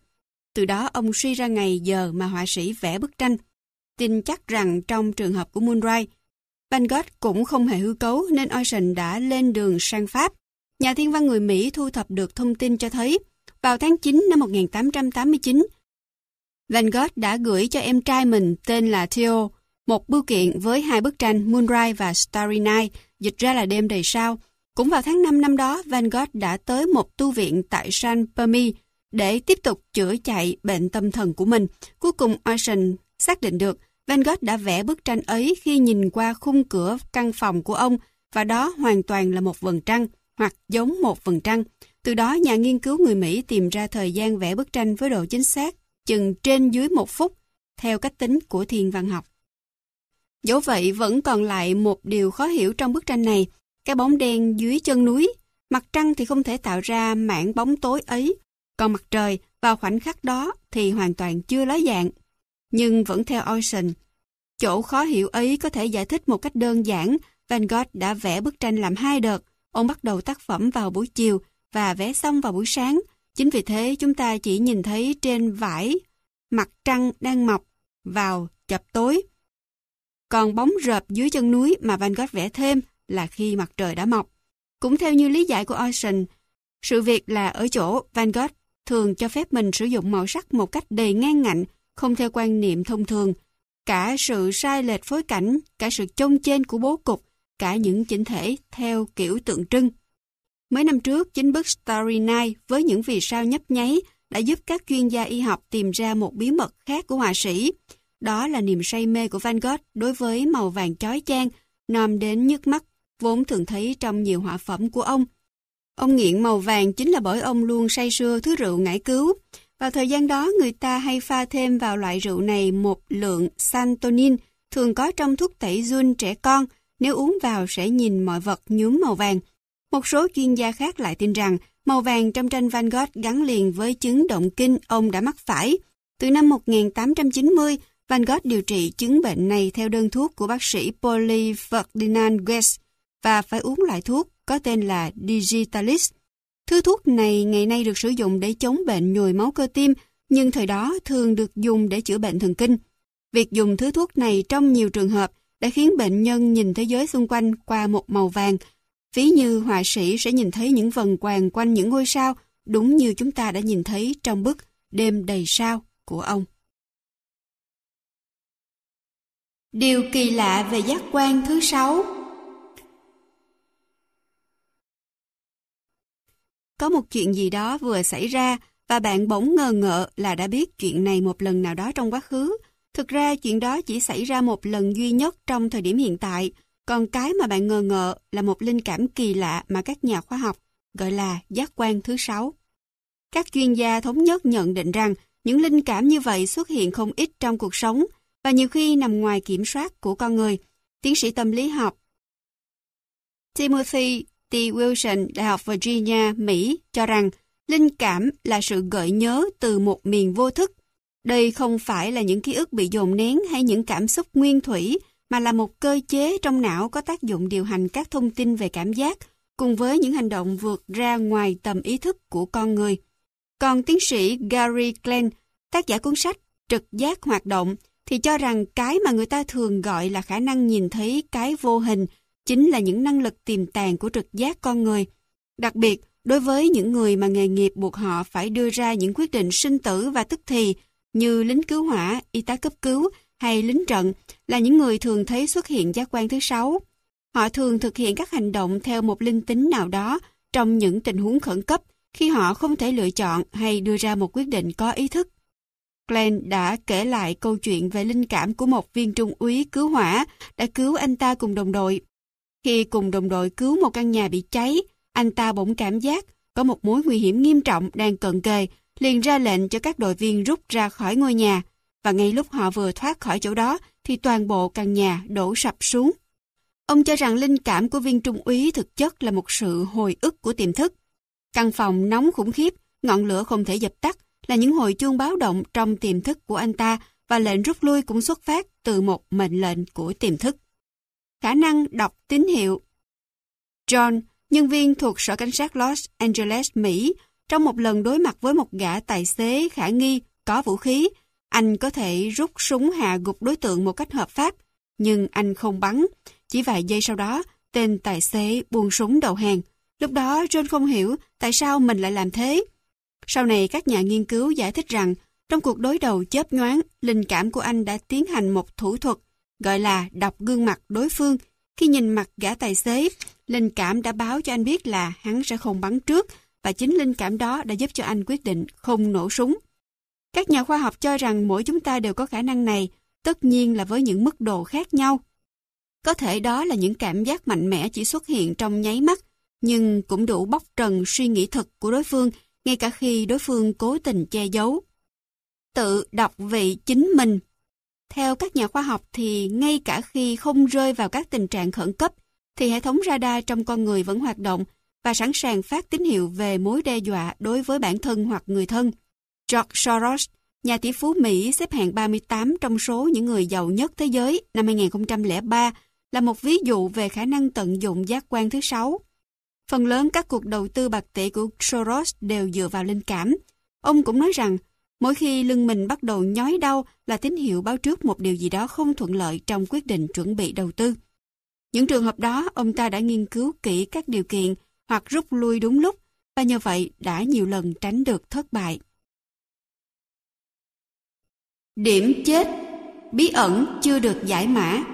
Từ đó ông suy ra ngày giờ mà họa sĩ vẽ bức tranh. Tin chắc rằng trong trường hợp của Moonrise, Van Gogh cũng không hề hư cấu nên Ocean đã lên đường sang Pháp. Nhà thiên văn người Mỹ thu thập được thông tin cho thấy, vào tháng 9 năm 1889, Van Gogh đã gửi cho em trai mình tên là Theo một bưu kiện với hai bức tranh Moonrise và Starry Night, dịch ra là đêm đầy sao. Cũng vào tháng 5 năm đó, Van Gogh đã tới một tu viện tại San Permi để tiếp tục chữa chạy bệnh tâm thần của mình. Cuối cùng Ocean xác định được Van Gogh đã vẽ bức tranh ấy khi nhìn qua khung cửa căn phòng của ông và đó hoàn toàn là một vầng trăng hoặc giống một vầng trăng. Từ đó nhà nghiên cứu người Mỹ tìm ra thời gian vẽ bức tranh với độ chính xác chừng trên dưới một phút theo cách tính của thiên văn học. Dẫu vậy vẫn còn lại một điều khó hiểu trong bức tranh này, cái bóng đen dưới chân núi, mặt trăng thì không thể tạo ra mảng bóng tối ấy, còn mặt trời vào khoảnh khắc đó thì hoàn toàn chưa ló dạng. Nhưng vẫn theo Ocean, chỗ khó hiểu ấy có thể giải thích một cách đơn giản, Van Gogh đã vẽ bức tranh làm hai đợt, ông bắt đầu tác phẩm vào buổi chiều và vẽ xong vào buổi sáng. Chính vì thế chúng ta chỉ nhìn thấy trên vải mặt trăng đang mọc vào chập tối. Còn bóng rợp dưới chân núi mà Van Gogh vẽ thêm là khi mặt trời đã mọc. Cũng theo như lý giải của Ocean, sự việc là ở chỗ Van Gogh thường cho phép mình sử dụng màu sắc một cách đầy ngang ngạnh, không theo quan niệm thông thường. Cả sự sai lệch phối cảnh, cả sự chông trên của bố cục, cả những chỉnh thể theo kiểu tượng trưng. Mấy năm trước, chính bức Starry Night với những vì sao nhấp nháy đã giúp các chuyên gia y học tìm ra một bí mật khác của họa sĩ. Đó là niềm say mê của Van Gogh đối với màu vàng chói chang, nòm đến nhức mắt, vốn thường thấy trong nhiều họa phẩm của ông. Ông nghiện màu vàng chính là bởi ông luôn say sưa thứ rượu ngải cứu. Vào thời gian đó, người ta hay pha thêm vào loại rượu này một lượng santonin, thường có trong thuốc tẩy run trẻ con, nếu uống vào sẽ nhìn mọi vật nhuốm màu vàng. Một số chuyên gia khác lại tin rằng màu vàng trong tranh Van Gogh gắn liền với chứng động kinh ông đã mắc phải. Từ năm 1890, Van Gogh điều trị chứng bệnh này theo đơn thuốc của bác sĩ Polly Ferdinand Guest và phải uống loại thuốc có tên là Digitalis. Thứ thuốc này ngày nay được sử dụng để chống bệnh nhồi máu cơ tim, nhưng thời đó thường được dùng để chữa bệnh thần kinh. Việc dùng thứ thuốc này trong nhiều trường hợp đã khiến bệnh nhân nhìn thế giới xung quanh qua một màu vàng. Ví như họa sĩ sẽ nhìn thấy những vần quàng quanh những ngôi sao, đúng như chúng ta đã nhìn thấy trong bức Đêm đầy sao của ông. Điều kỳ lạ về giác quan thứ sáu Có một chuyện gì đó vừa xảy ra và bạn bỗng ngờ ngợ là đã biết chuyện này một lần nào đó trong quá khứ. Thực ra chuyện đó chỉ xảy ra một lần duy nhất trong thời điểm hiện tại, còn cái mà bạn ngờ ngợ là một linh cảm kỳ lạ mà các nhà khoa học gọi là giác quan thứ sáu. Các chuyên gia thống nhất nhận định rằng những linh cảm như vậy xuất hiện không ít trong cuộc sống và nhiều khi nằm ngoài kiểm soát của con người. Tiến sĩ tâm lý học Timothy T. Wilson, Đại học Virginia, Mỹ cho rằng linh cảm là sự gợi nhớ từ một miền vô thức. Đây không phải là những ký ức bị dồn nén hay những cảm xúc nguyên thủy, mà là một cơ chế trong não có tác dụng điều hành các thông tin về cảm giác, cùng với những hành động vượt ra ngoài tầm ý thức của con người. Còn tiến sĩ Gary Glenn, tác giả cuốn sách Trực giác hoạt động, thì cho rằng cái mà người ta thường gọi là khả năng nhìn thấy cái vô hình chính là những năng lực tiềm tàng của trực giác con người. Đặc biệt, đối với những người mà nghề nghiệp buộc họ phải đưa ra những quyết định sinh tử và tức thì như lính cứu hỏa, y tá cấp cứu hay lính trận là những người thường thấy xuất hiện giác quan thứ sáu. Họ thường thực hiện các hành động theo một linh tính nào đó trong những tình huống khẩn cấp khi họ không thể lựa chọn hay đưa ra một quyết định có ý thức. Glenn đã kể lại câu chuyện về linh cảm của một viên trung úy cứu hỏa đã cứu anh ta cùng đồng đội. Khi cùng đồng đội cứu một căn nhà bị cháy, anh ta bỗng cảm giác có một mối nguy hiểm nghiêm trọng đang cận kề, liền ra lệnh cho các đội viên rút ra khỏi ngôi nhà. Và ngay lúc họ vừa thoát khỏi chỗ đó, thì toàn bộ căn nhà đổ sập xuống. Ông cho rằng linh cảm của viên trung úy thực chất là một sự hồi ức của tiềm thức. Căn phòng nóng khủng khiếp, ngọn lửa không thể dập tắt, là những hồi chuông báo động trong tiềm thức của anh ta và lệnh rút lui cũng xuất phát từ một mệnh lệnh của tiềm thức. Khả năng đọc tín hiệu John, nhân viên thuộc Sở Cảnh sát Los Angeles, Mỹ, trong một lần đối mặt với một gã tài xế khả nghi có vũ khí, anh có thể rút súng hạ gục đối tượng một cách hợp pháp, nhưng anh không bắn. Chỉ vài giây sau đó, tên tài xế buông súng đầu hàng. Lúc đó John không hiểu tại sao mình lại làm thế. Sau này các nhà nghiên cứu giải thích rằng trong cuộc đối đầu chớp nhoáng, linh cảm của anh đã tiến hành một thủ thuật gọi là đọc gương mặt đối phương. Khi nhìn mặt gã tài xế, linh cảm đã báo cho anh biết là hắn sẽ không bắn trước và chính linh cảm đó đã giúp cho anh quyết định không nổ súng. Các nhà khoa học cho rằng mỗi chúng ta đều có khả năng này, tất nhiên là với những mức độ khác nhau. Có thể đó là những cảm giác mạnh mẽ chỉ xuất hiện trong nháy mắt, nhưng cũng đủ bóc trần suy nghĩ thật của đối phương, ngay cả khi đối phương cố tình che giấu. Tự đọc vị chính mình theo các nhà khoa học thì ngay cả khi không rơi vào các tình trạng khẩn cấp, thì hệ thống radar trong con người vẫn hoạt động và sẵn sàng phát tín hiệu về mối đe dọa đối với bản thân hoặc người thân. George Soros, nhà tỷ phú Mỹ xếp hạng 38 trong số những người giàu nhất thế giới năm 2003, là một ví dụ về khả năng tận dụng giác quan thứ sáu. Phần lớn các cuộc đầu tư bạc tỷ của Soros đều dựa vào linh cảm. Ông cũng nói rằng, mỗi khi lưng mình bắt đầu nhói đau là tín hiệu báo trước một điều gì đó không thuận lợi trong quyết định chuẩn bị đầu tư. Những trường hợp đó, ông ta đã nghiên cứu kỹ các điều kiện hoặc rút lui đúng lúc và nhờ vậy đã nhiều lần tránh được thất bại. Điểm chết Bí ẩn chưa được giải mã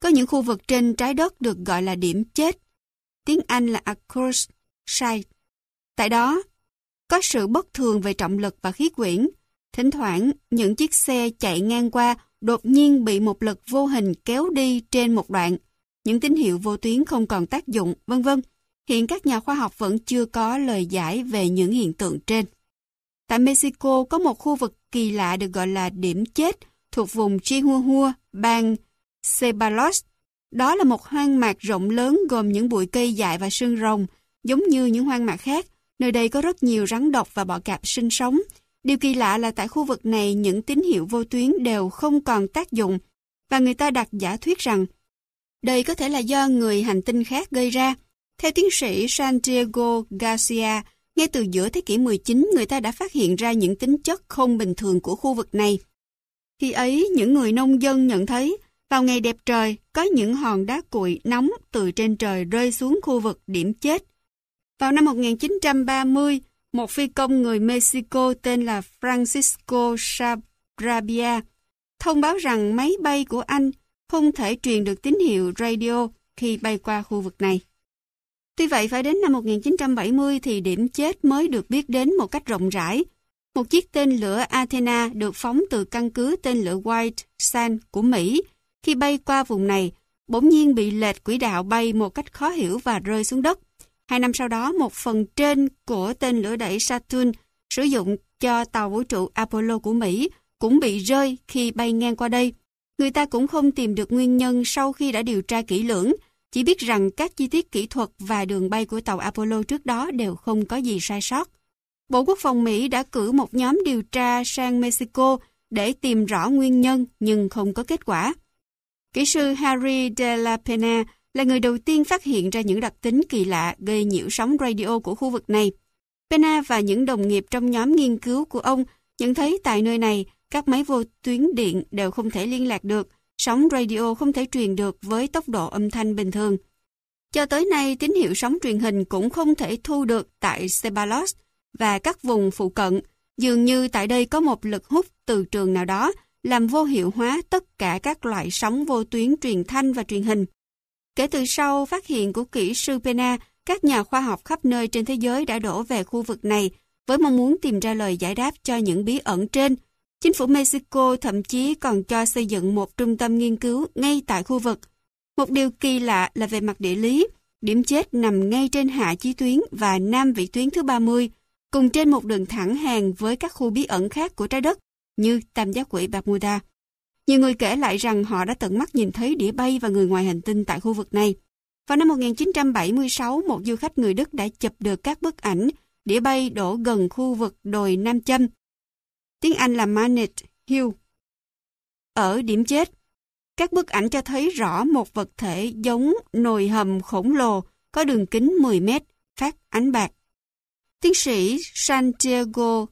Có những khu vực trên trái đất được gọi là điểm chết. Tiếng Anh là accursed Site. Tại đó, có sự bất thường về trọng lực và khí quyển. Thỉnh thoảng, những chiếc xe chạy ngang qua đột nhiên bị một lực vô hình kéo đi trên một đoạn. Những tín hiệu vô tuyến không còn tác dụng, vân vân. Hiện các nhà khoa học vẫn chưa có lời giải về những hiện tượng trên. Tại Mexico có một khu vực kỳ lạ được gọi là điểm chết thuộc vùng Chihuahua, bang Ceballos. Đó là một hoang mạc rộng lớn gồm những bụi cây dại và sương rồng, giống như những hoang mạc khác. Nơi đây có rất nhiều rắn độc và bọ cạp sinh sống. Điều kỳ lạ là tại khu vực này những tín hiệu vô tuyến đều không còn tác dụng và người ta đặt giả thuyết rằng đây có thể là do người hành tinh khác gây ra. Theo tiến sĩ Santiago Garcia, ngay từ giữa thế kỷ 19 người ta đã phát hiện ra những tính chất không bình thường của khu vực này. Khi ấy, những người nông dân nhận thấy vào ngày đẹp trời, có những hòn đá cuội nóng từ trên trời rơi xuống khu vực điểm chết. Vào năm 1930, một phi công người Mexico tên là Francisco Sarabia thông báo rằng máy bay của anh không thể truyền được tín hiệu radio khi bay qua khu vực này. Tuy vậy, phải đến năm 1970 thì điểm chết mới được biết đến một cách rộng rãi. Một chiếc tên lửa Athena được phóng từ căn cứ tên lửa White Sand của Mỹ khi bay qua vùng này, bỗng nhiên bị lệch quỹ đạo bay một cách khó hiểu và rơi xuống đất. Hai năm sau đó, một phần trên của tên lửa đẩy Saturn sử dụng cho tàu vũ trụ Apollo của Mỹ cũng bị rơi khi bay ngang qua đây. Người ta cũng không tìm được nguyên nhân sau khi đã điều tra kỹ lưỡng, chỉ biết rằng các chi tiết kỹ thuật và đường bay của tàu Apollo trước đó đều không có gì sai sót. Bộ Quốc phòng Mỹ đã cử một nhóm điều tra sang Mexico để tìm rõ nguyên nhân nhưng không có kết quả. Kỹ sư Harry de la Pena là người đầu tiên phát hiện ra những đặc tính kỳ lạ gây nhiễu sóng radio của khu vực này. Pena và những đồng nghiệp trong nhóm nghiên cứu của ông nhận thấy tại nơi này các máy vô tuyến điện đều không thể liên lạc được, sóng radio không thể truyền được với tốc độ âm thanh bình thường. Cho tới nay, tín hiệu sóng truyền hình cũng không thể thu được tại Ceballos và các vùng phụ cận. Dường như tại đây có một lực hút từ trường nào đó làm vô hiệu hóa tất cả các loại sóng vô tuyến truyền thanh và truyền hình. Kể từ sau phát hiện của kỹ sư Pena, các nhà khoa học khắp nơi trên thế giới đã đổ về khu vực này với mong muốn tìm ra lời giải đáp cho những bí ẩn trên. Chính phủ Mexico thậm chí còn cho xây dựng một trung tâm nghiên cứu ngay tại khu vực. Một điều kỳ lạ là về mặt địa lý, Điểm chết nằm ngay trên hạ chí tuyến và nam vĩ tuyến thứ 30, cùng trên một đường thẳng hàng với các khu bí ẩn khác của trái đất, như tam giác quỷ Bermuda. Nhiều người kể lại rằng họ đã tận mắt nhìn thấy đĩa bay và người ngoài hành tinh tại khu vực này. Vào năm 1976, một du khách người Đức đã chụp được các bức ảnh đĩa bay đổ gần khu vực đồi Nam Châm. Tiếng Anh là Manet Hill. Ở điểm chết, các bức ảnh cho thấy rõ một vật thể giống nồi hầm khổng lồ có đường kính 10 mét, phát ánh bạc. Tiến sĩ Santiago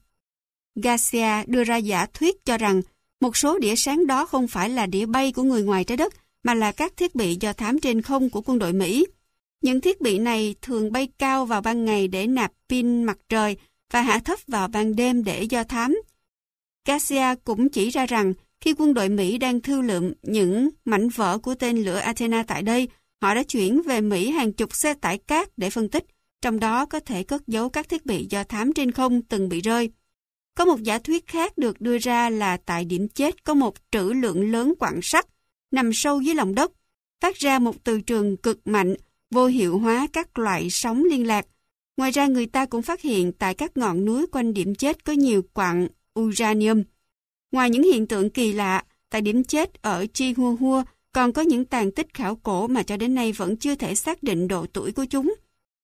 Garcia đưa ra giả thuyết cho rằng một số đĩa sáng đó không phải là đĩa bay của người ngoài trái đất, mà là các thiết bị do thám trên không của quân đội Mỹ. Những thiết bị này thường bay cao vào ban ngày để nạp pin mặt trời và hạ thấp vào ban đêm để do thám. Garcia cũng chỉ ra rằng khi quân đội Mỹ đang thư lượm những mảnh vỡ của tên lửa Athena tại đây, họ đã chuyển về Mỹ hàng chục xe tải cát để phân tích, trong đó có thể cất giấu các thiết bị do thám trên không từng bị rơi. Có một giả thuyết khác được đưa ra là tại điểm chết có một trữ lượng lớn quặng sắt nằm sâu dưới lòng đất, phát ra một từ trường cực mạnh, vô hiệu hóa các loại sóng liên lạc. Ngoài ra người ta cũng phát hiện tại các ngọn núi quanh điểm chết có nhiều quặng uranium. Ngoài những hiện tượng kỳ lạ, tại điểm chết ở Chihuahua còn có những tàn tích khảo cổ mà cho đến nay vẫn chưa thể xác định độ tuổi của chúng.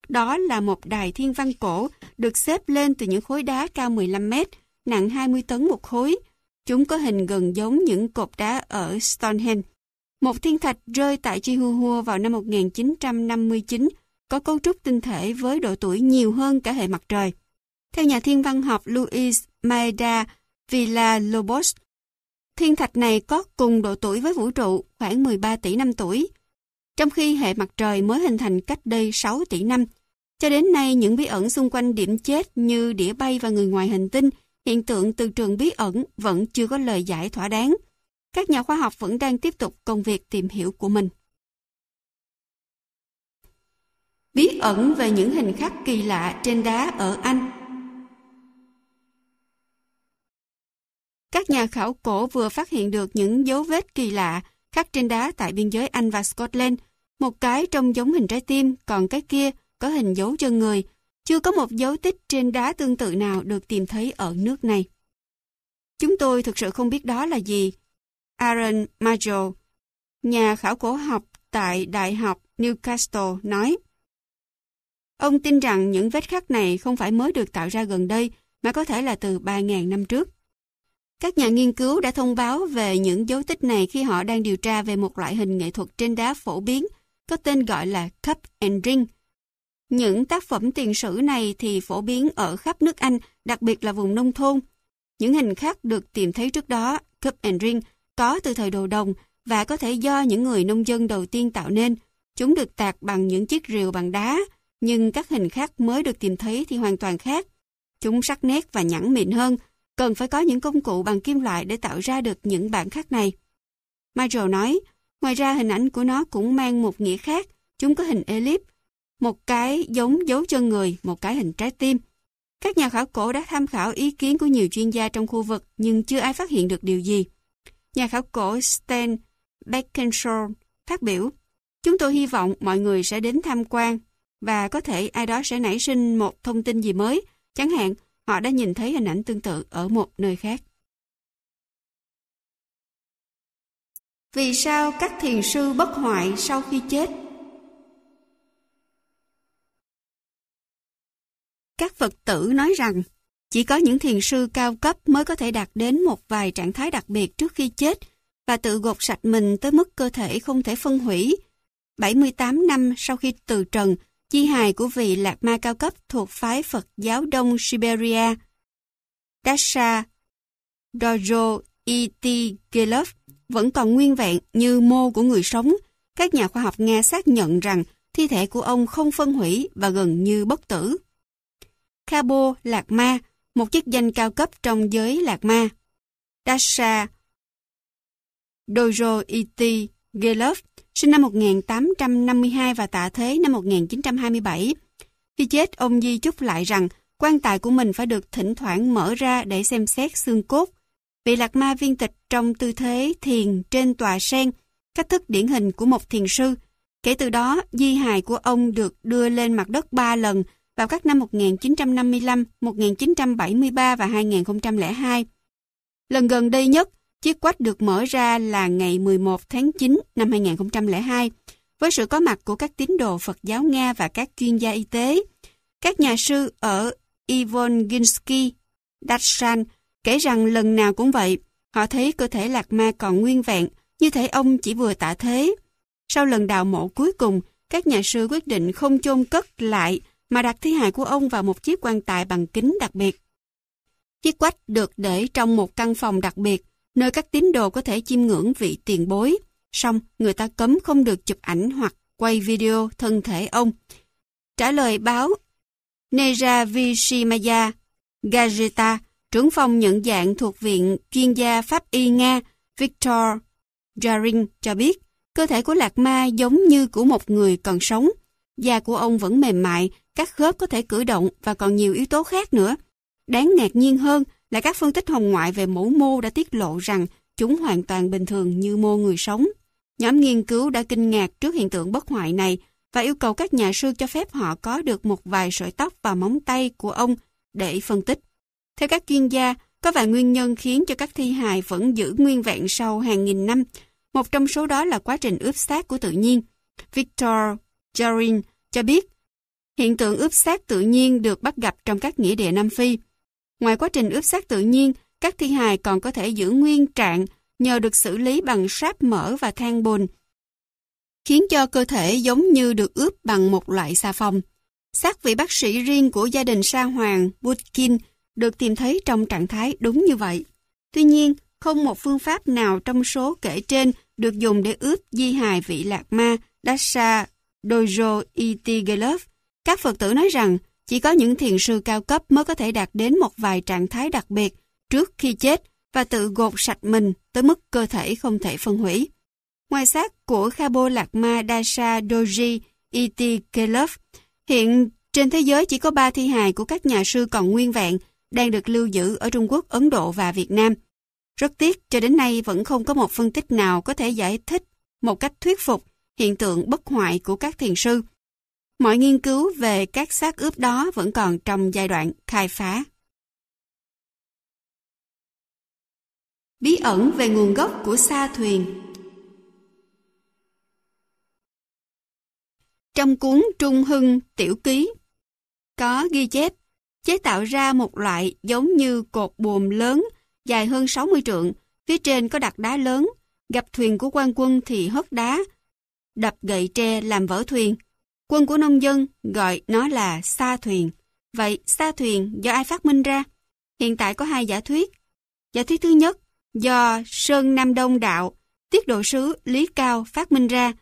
Đó là một đài thiên văn cổ được xếp lên từ những khối đá cao 15 mét, nặng 20 tấn một khối. Chúng có hình gần giống những cột đá ở Stonehenge. Một thiên thạch rơi tại Chihuahua vào năm 1959 có cấu trúc tinh thể với độ tuổi nhiều hơn cả hệ mặt trời. Theo nhà thiên văn học Luis Maeda Villalobos, thiên thạch này có cùng độ tuổi với vũ trụ khoảng 13 tỷ năm tuổi, trong khi hệ mặt trời mới hình thành cách đây 6 tỷ năm. Cho đến nay, những bí ẩn xung quanh điểm chết như đĩa bay và người ngoài hành tinh, hiện tượng từ trường bí ẩn vẫn chưa có lời giải thỏa đáng. Các nhà khoa học vẫn đang tiếp tục công việc tìm hiểu của mình. Bí ẩn về những hình khắc kỳ lạ trên đá ở Anh Các nhà khảo cổ vừa phát hiện được những dấu vết kỳ lạ khắc trên đá tại biên giới Anh và Scotland. Một cái trông giống hình trái tim, còn cái kia có hình dấu chân người. Chưa có một dấu tích trên đá tương tự nào được tìm thấy ở nước này. Chúng tôi thực sự không biết đó là gì. Aaron Major, nhà khảo cổ học tại Đại học Newcastle nói. Ông tin rằng những vết khắc này không phải mới được tạo ra gần đây, mà có thể là từ 3.000 năm trước. Các nhà nghiên cứu đã thông báo về những dấu tích này khi họ đang điều tra về một loại hình nghệ thuật trên đá phổ biến có tên gọi là Cup and Ring. Những tác phẩm tiền sử này thì phổ biến ở khắp nước Anh, đặc biệt là vùng nông thôn. Những hình khắc được tìm thấy trước đó, Cup and Ring, có từ thời đồ đồng và có thể do những người nông dân đầu tiên tạo nên. Chúng được tạc bằng những chiếc rìu bằng đá, nhưng các hình khác mới được tìm thấy thì hoàn toàn khác. Chúng sắc nét và nhẵn mịn hơn, cần phải có những công cụ bằng kim loại để tạo ra được những bản khắc này. Michael nói, ngoài ra hình ảnh của nó cũng mang một nghĩa khác, chúng có hình elip, một cái giống dấu chân người, một cái hình trái tim. Các nhà khảo cổ đã tham khảo ý kiến của nhiều chuyên gia trong khu vực nhưng chưa ai phát hiện được điều gì. Nhà khảo cổ Stan Beckenshaw phát biểu, Chúng tôi hy vọng mọi người sẽ đến tham quan và có thể ai đó sẽ nảy sinh một thông tin gì mới, chẳng hạn họ đã nhìn thấy hình ảnh tương tự ở một nơi khác. Vì sao các thiền sư bất hoại sau khi chết? Các Phật tử nói rằng chỉ có những thiền sư cao cấp mới có thể đạt đến một vài trạng thái đặc biệt trước khi chết và tự gột sạch mình tới mức cơ thể không thể phân hủy. 78 năm sau khi từ trần, chi hài của vị Lạc Ma cao cấp thuộc phái Phật giáo Đông Siberia, Dasha Dojo Itigelov vẫn còn nguyên vẹn như mô của người sống. Các nhà khoa học Nga xác nhận rằng thi thể của ông không phân hủy và gần như bất tử. Kabo Lạc Ma, một chức danh cao cấp trong giới Lạc Ma. Dasha Dojo Itigelov sinh năm 1852 và tạ thế năm 1927. Khi chết, ông di chúc lại rằng quan tài của mình phải được thỉnh thoảng mở ra để xem xét xương cốt. Vị lạc ma viên tịch trong tư thế thiền trên tòa sen, cách thức điển hình của một thiền sư. Kể từ đó, di hài của ông được đưa lên mặt đất ba lần vào các năm 1955, 1973 và 2002. Lần gần đây nhất, chiếc quách được mở ra là ngày 11 tháng 9 năm 2002, với sự có mặt của các tín đồ Phật giáo Nga và các chuyên gia y tế. Các nhà sư ở Ivonginsky, Datshan kể rằng lần nào cũng vậy, họ thấy cơ thể lạc ma còn nguyên vẹn, như thể ông chỉ vừa tạ thế. Sau lần đào mộ cuối cùng, các nhà sư quyết định không chôn cất lại mà đặt thi hài của ông vào một chiếc quan tài bằng kính đặc biệt. Chiếc quách được để trong một căn phòng đặc biệt, nơi các tín đồ có thể chiêm ngưỡng vị tiền bối. Xong, người ta cấm không được chụp ảnh hoặc quay video thân thể ông. Trả lời báo Neja Vishimaya Gazeta, trưởng phòng nhận dạng thuộc Viện chuyên gia Pháp y Nga Victor Jarin cho biết, cơ thể của Lạc Ma giống như của một người còn sống. Da của ông vẫn mềm mại, các khớp có thể cử động và còn nhiều yếu tố khác nữa. Đáng ngạc nhiên hơn là các phân tích hồng ngoại về mẫu mô đã tiết lộ rằng chúng hoàn toàn bình thường như mô người sống. Nhóm nghiên cứu đã kinh ngạc trước hiện tượng bất hoại này và yêu cầu các nhà sư cho phép họ có được một vài sợi tóc và móng tay của ông để phân tích. Theo các chuyên gia, có vài nguyên nhân khiến cho các thi hài vẫn giữ nguyên vẹn sau hàng nghìn năm. Một trong số đó là quá trình ướp xác của tự nhiên. Victor Jarin cho biết, hiện tượng ướp xác tự nhiên được bắt gặp trong các nghĩa địa Nam Phi. Ngoài quá trình ướp xác tự nhiên, các thi hài còn có thể giữ nguyên trạng nhờ được xử lý bằng sáp mỡ và than bùn, khiến cho cơ thể giống như được ướp bằng một loại xà phòng. Xác vị bác sĩ riêng của gia đình Sa Hoàng, Butkin, được tìm thấy trong trạng thái đúng như vậy. Tuy nhiên, không một phương pháp nào trong số kể trên được dùng để ướp di hài vị lạc ma Dasha Dojo Itigelov. Các Phật tử nói rằng chỉ có những thiền sư cao cấp mới có thể đạt đến một vài trạng thái đặc biệt trước khi chết và tự gột sạch mình tới mức cơ thể không thể phân hủy. Ngoài xác của Khabo Lạc Ma Dasha Doji Itigelov, hiện trên thế giới chỉ có ba thi hài của các nhà sư còn nguyên vẹn đang được lưu giữ ở Trung Quốc, Ấn Độ và Việt Nam. Rất tiếc, cho đến nay vẫn không có một phân tích nào có thể giải thích một cách thuyết phục hiện tượng bất hoại của các thiền sư. Mọi nghiên cứu về các xác ướp đó vẫn còn trong giai đoạn khai phá. Bí ẩn về nguồn gốc của sa thuyền Trong cuốn Trung Hưng Tiểu Ký có ghi chép chế tạo ra một loại giống như cột buồm lớn dài hơn 60 trượng, phía trên có đặt đá lớn, gặp thuyền của quan quân thì hất đá, đập gậy tre làm vỡ thuyền. Quân của nông dân gọi nó là sa thuyền. Vậy sa thuyền do ai phát minh ra? Hiện tại có hai giả thuyết. Giả thuyết thứ nhất do Sơn Nam Đông Đạo, tiết độ sứ Lý Cao phát minh ra.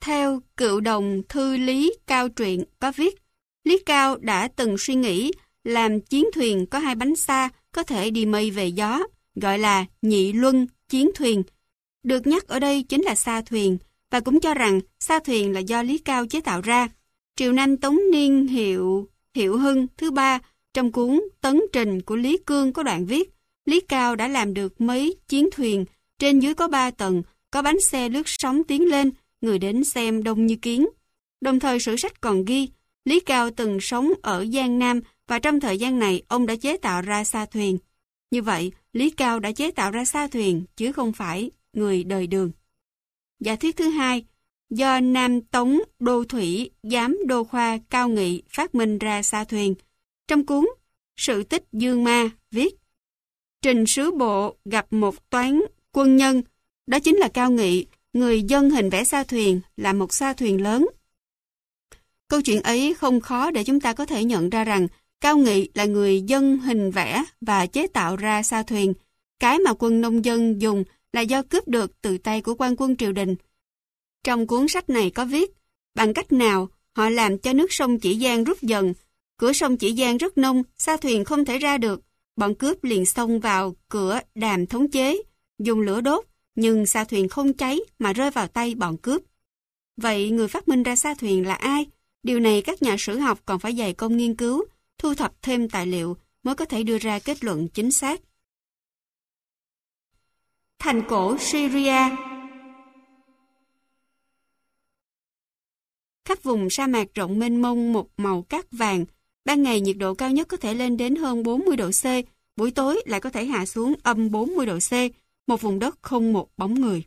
Theo cựu đồng thư Lý Cao truyện có viết, Lý Cao đã từng suy nghĩ làm chiến thuyền có hai bánh xa có thể đi mây về gió, gọi là nhị luân chiến thuyền. Được nhắc ở đây chính là xa thuyền, và cũng cho rằng xa thuyền là do Lý Cao chế tạo ra. Triều Nam Tống Niên hiệu Hiệu Hưng thứ ba trong cuốn Tấn Trình của Lý Cương có đoạn viết Lý Cao đã làm được mấy chiến thuyền, trên dưới có ba tầng, có bánh xe lướt sóng tiến lên, người đến xem đông như kiến. Đồng thời sử sách còn ghi, Lý Cao từng sống ở Giang Nam và trong thời gian này ông đã chế tạo ra xa thuyền. Như vậy, Lý Cao đã chế tạo ra xa thuyền chứ không phải người đời đường. Giả thuyết thứ hai, do Nam Tống Đô Thủy Giám Đô Khoa Cao Nghị phát minh ra xa thuyền. Trong cuốn Sự tích Dương Ma viết Trình sứ bộ gặp một toán quân nhân, đó chính là Cao Nghị, người dân hình vẽ xa thuyền là một xa thuyền lớn. Câu chuyện ấy không khó để chúng ta có thể nhận ra rằng Cao Nghị là người dân hình vẽ và chế tạo ra xa thuyền. Cái mà quân nông dân dùng là do cướp được từ tay của quan quân triều đình. Trong cuốn sách này có viết, bằng cách nào họ làm cho nước sông Chỉ Giang rút dần, cửa sông Chỉ Giang rất nông, xa thuyền không thể ra được. Bọn cướp liền xông vào cửa đàm thống chế, dùng lửa đốt, nhưng xa thuyền không cháy mà rơi vào tay bọn cướp. Vậy người phát minh ra xa thuyền là ai? Điều này các nhà sử học còn phải dày công nghiên cứu, thu thập thêm tài liệu mới có thể đưa ra kết luận chính xác. Thành cổ Syria khắp vùng sa mạc rộng mênh mông một màu cát vàng. Ban ngày nhiệt độ cao nhất có thể lên đến hơn 40 độ C, buổi tối lại có thể hạ xuống âm 40 độ C, một vùng đất không một bóng người.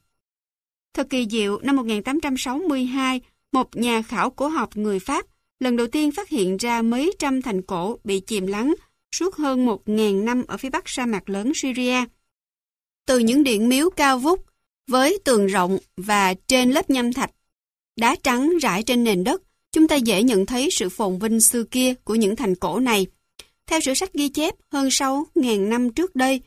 Thật kỳ diệu, năm 1862, một nhà khảo cổ học người Pháp lần đầu tiên phát hiện ra mấy trăm thành cổ bị chìm lắng suốt hơn 1.000 năm ở phía bắc sa mạc lớn Syria. Từ những điện miếu cao vút, với tường rộng và trên lớp nhâm thạch, đá trắng rải trên nền đất, chúng ta dễ nhận thấy sự phồn vinh xưa kia của những thành cổ này. Theo sử sách ghi chép, hơn 6.000 năm trước đây,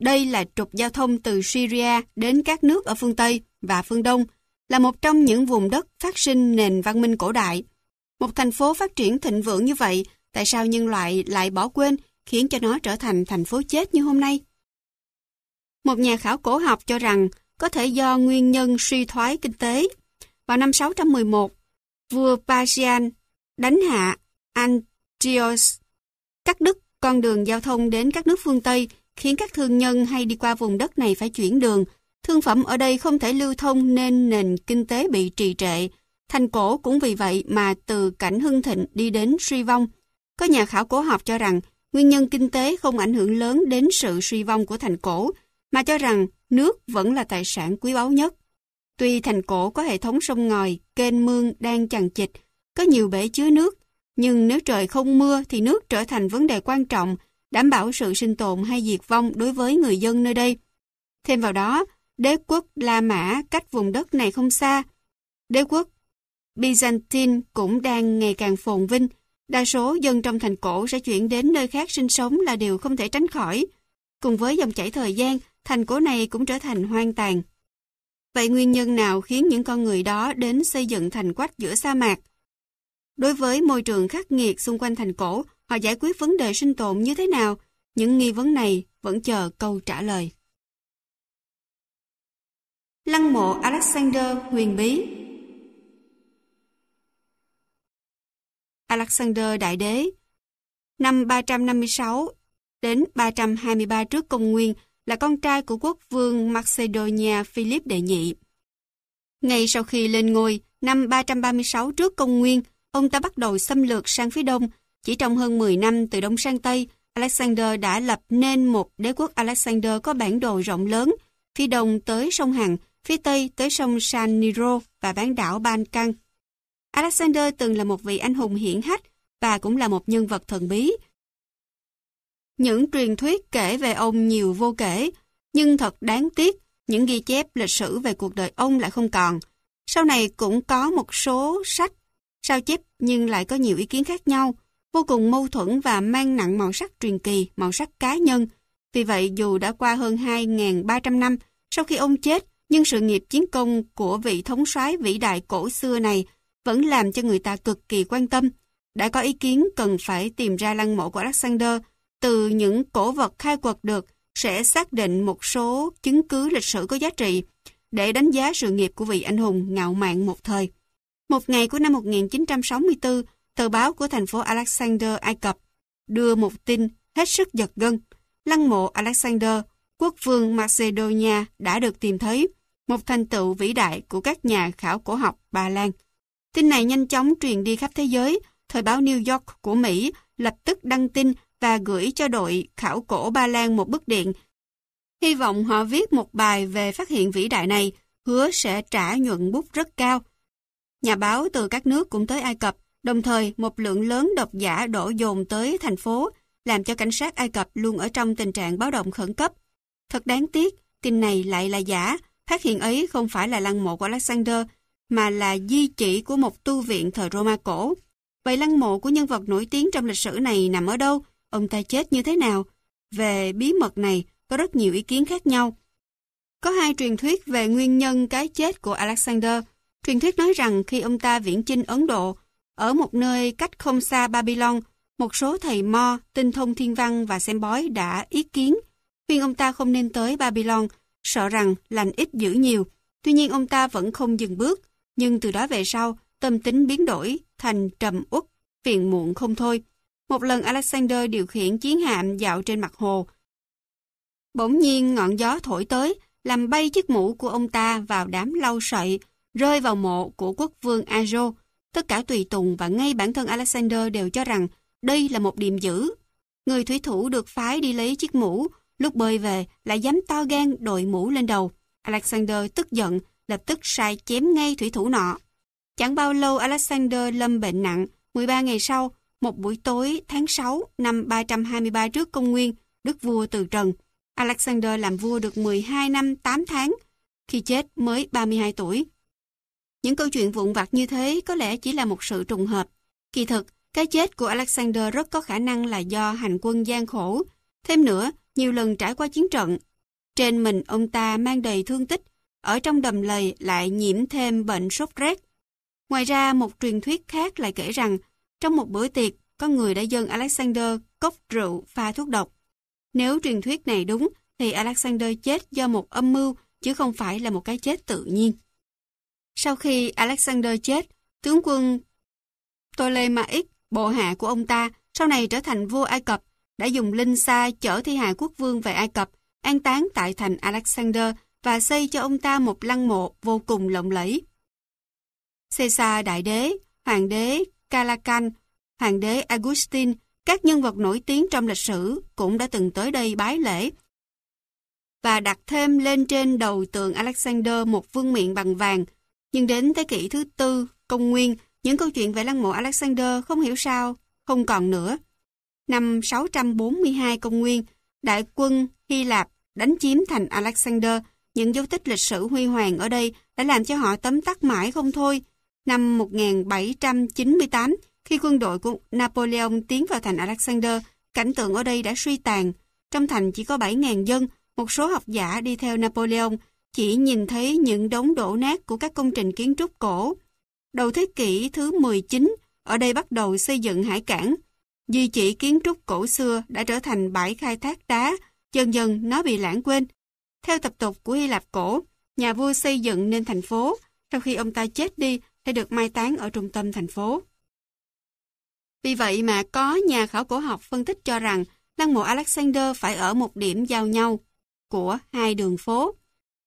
đây là trục giao thông từ Syria đến các nước ở phương Tây và phương Đông, là một trong những vùng đất phát sinh nền văn minh cổ đại. Một thành phố phát triển thịnh vượng như vậy, tại sao nhân loại lại bỏ quên khiến cho nó trở thành thành phố chết như hôm nay? Một nhà khảo cổ học cho rằng có thể do nguyên nhân suy thoái kinh tế. Vào năm 611, vua Pasian đánh hạ Antiochus, cắt đứt con đường giao thông đến các nước phương Tây, khiến các thương nhân hay đi qua vùng đất này phải chuyển đường. Thương phẩm ở đây không thể lưu thông nên nền kinh tế bị trì trệ. Thành cổ cũng vì vậy mà từ cảnh hưng thịnh đi đến suy vong. Có nhà khảo cổ học cho rằng nguyên nhân kinh tế không ảnh hưởng lớn đến sự suy vong của thành cổ, mà cho rằng nước vẫn là tài sản quý báu nhất. Tuy thành cổ có hệ thống sông ngòi, kênh mương đang chằng chịt, có nhiều bể chứa nước, nhưng nếu trời không mưa thì nước trở thành vấn đề quan trọng, đảm bảo sự sinh tồn hay diệt vong đối với người dân nơi đây. Thêm vào đó, đế quốc La Mã cách vùng đất này không xa. Đế quốc Byzantine cũng đang ngày càng phồn vinh, đa số dân trong thành cổ sẽ chuyển đến nơi khác sinh sống là điều không thể tránh khỏi. Cùng với dòng chảy thời gian, thành cổ này cũng trở thành hoang tàn. Vậy nguyên nhân nào khiến những con người đó đến xây dựng thành quách giữa sa mạc? Đối với môi trường khắc nghiệt xung quanh thành cổ, họ giải quyết vấn đề sinh tồn như thế nào? Những nghi vấn này vẫn chờ câu trả lời. Lăng mộ Alexander huyền bí Alexander Đại Đế Năm 356 đến 323 trước công nguyên là con trai của quốc vương Macedonia Philip đệ nhị. Ngay sau khi lên ngôi, năm 336 trước công nguyên, ông ta bắt đầu xâm lược sang phía đông. Chỉ trong hơn 10 năm từ đông sang tây, Alexander đã lập nên một đế quốc Alexander có bản đồ rộng lớn, phía đông tới sông Hằng, phía tây tới sông San Niro và bán đảo Balkan. Alexander từng là một vị anh hùng hiển hách và cũng là một nhân vật thần bí, những truyền thuyết kể về ông nhiều vô kể, nhưng thật đáng tiếc, những ghi chép lịch sử về cuộc đời ông lại không còn. Sau này cũng có một số sách sao chép nhưng lại có nhiều ý kiến khác nhau, vô cùng mâu thuẫn và mang nặng màu sắc truyền kỳ, màu sắc cá nhân. Vì vậy dù đã qua hơn 2.300 năm sau khi ông chết, nhưng sự nghiệp chiến công của vị thống soái vĩ đại cổ xưa này vẫn làm cho người ta cực kỳ quan tâm. Đã có ý kiến cần phải tìm ra lăng mộ của Alexander, từ những cổ vật khai quật được sẽ xác định một số chứng cứ lịch sử có giá trị để đánh giá sự nghiệp của vị anh hùng ngạo mạn một thời. Một ngày của năm 1964, tờ báo của thành phố Alexander, Ai Cập đưa một tin hết sức giật gân. Lăng mộ Alexander, quốc vương Macedonia đã được tìm thấy, một thành tựu vĩ đại của các nhà khảo cổ học Ba Lan. Tin này nhanh chóng truyền đi khắp thế giới, thời báo New York của Mỹ lập tức đăng tin và gửi cho đội khảo cổ Ba Lan một bức điện. Hy vọng họ viết một bài về phát hiện vĩ đại này, hứa sẽ trả nhuận bút rất cao. Nhà báo từ các nước cũng tới Ai Cập, đồng thời một lượng lớn độc giả đổ dồn tới thành phố, làm cho cảnh sát Ai Cập luôn ở trong tình trạng báo động khẩn cấp. Thật đáng tiếc, tin này lại là giả, phát hiện ấy không phải là lăng mộ của Alexander, mà là di chỉ của một tu viện thời Roma cổ. Vậy lăng mộ của nhân vật nổi tiếng trong lịch sử này nằm ở đâu? Ông ta chết như thế nào. Về bí mật này có rất nhiều ý kiến khác nhau. Có hai truyền thuyết về nguyên nhân cái chết của Alexander. Truyền thuyết nói rằng khi ông ta viễn chinh Ấn Độ, ở một nơi cách không xa Babylon, một số thầy mo, tinh thông thiên văn và xem bói đã ý kiến, khuyên ông ta không nên tới Babylon, sợ rằng lành ít dữ nhiều. Tuy nhiên ông ta vẫn không dừng bước, nhưng từ đó về sau, tâm tính biến đổi thành trầm uất, phiền muộn không thôi. Một lần Alexander điều khiển chiến hạm dạo trên mặt hồ. Bỗng nhiên ngọn gió thổi tới, làm bay chiếc mũ của ông ta vào đám lau sậy, rơi vào mộ của quốc vương Ajo. Tất cả tùy tùng và ngay bản thân Alexander đều cho rằng đây là một điểm dữ. Người thủy thủ được phái đi lấy chiếc mũ, lúc bơi về lại dám to gan đội mũ lên đầu. Alexander tức giận, lập tức sai chém ngay thủy thủ nọ. Chẳng bao lâu Alexander lâm bệnh nặng, 13 ngày sau, một buổi tối tháng 6 năm 323 trước công nguyên, đức vua từ trần. Alexander làm vua được 12 năm 8 tháng, khi chết mới 32 tuổi. Những câu chuyện vụn vặt như thế có lẽ chỉ là một sự trùng hợp. Kỳ thực, cái chết của Alexander rất có khả năng là do hành quân gian khổ. Thêm nữa, nhiều lần trải qua chiến trận. Trên mình ông ta mang đầy thương tích, ở trong đầm lầy lại nhiễm thêm bệnh sốt rét. Ngoài ra, một truyền thuyết khác lại kể rằng, trong một bữa tiệc, có người đã dâng Alexander cốc rượu pha thuốc độc. Nếu truyền thuyết này đúng, thì Alexander chết do một âm mưu, chứ không phải là một cái chết tự nhiên. Sau khi Alexander chết, tướng quân Ptolemaic, bộ hạ của ông ta, sau này trở thành vua Ai Cập, đã dùng linh xa chở thi hài quốc vương về Ai Cập, an táng tại thành Alexander và xây cho ông ta một lăng mộ vô cùng lộng lẫy. Caesar Đại Đế, Hoàng đế Calacan, Hoàng đế Augustine, các nhân vật nổi tiếng trong lịch sử cũng đã từng tới đây bái lễ và đặt thêm lên trên đầu tượng Alexander một vương miện bằng vàng. Nhưng đến thế kỷ thứ tư, công nguyên, những câu chuyện về lăng mộ Alexander không hiểu sao, không còn nữa. Năm 642 công nguyên, đại quân Hy Lạp đánh chiếm thành Alexander. Những dấu tích lịch sử huy hoàng ở đây đã làm cho họ tấm tắc mãi không thôi. Năm 1798, khi quân đội của Napoleon tiến vào thành Alexander, cảnh tượng ở đây đã suy tàn. Trong thành chỉ có 7.000 dân, một số học giả đi theo Napoleon chỉ nhìn thấy những đống đổ nát của các công trình kiến trúc cổ. Đầu thế kỷ thứ 19, ở đây bắt đầu xây dựng hải cảng. Di chỉ kiến trúc cổ xưa đã trở thành bãi khai thác đá, dần dần nó bị lãng quên. Theo tập tục của Hy Lạp cổ, nhà vua xây dựng nên thành phố, sau khi ông ta chết đi sẽ được mai táng ở trung tâm thành phố. Vì vậy mà có nhà khảo cổ học phân tích cho rằng lăng mộ Alexander phải ở một điểm giao nhau của hai đường phố.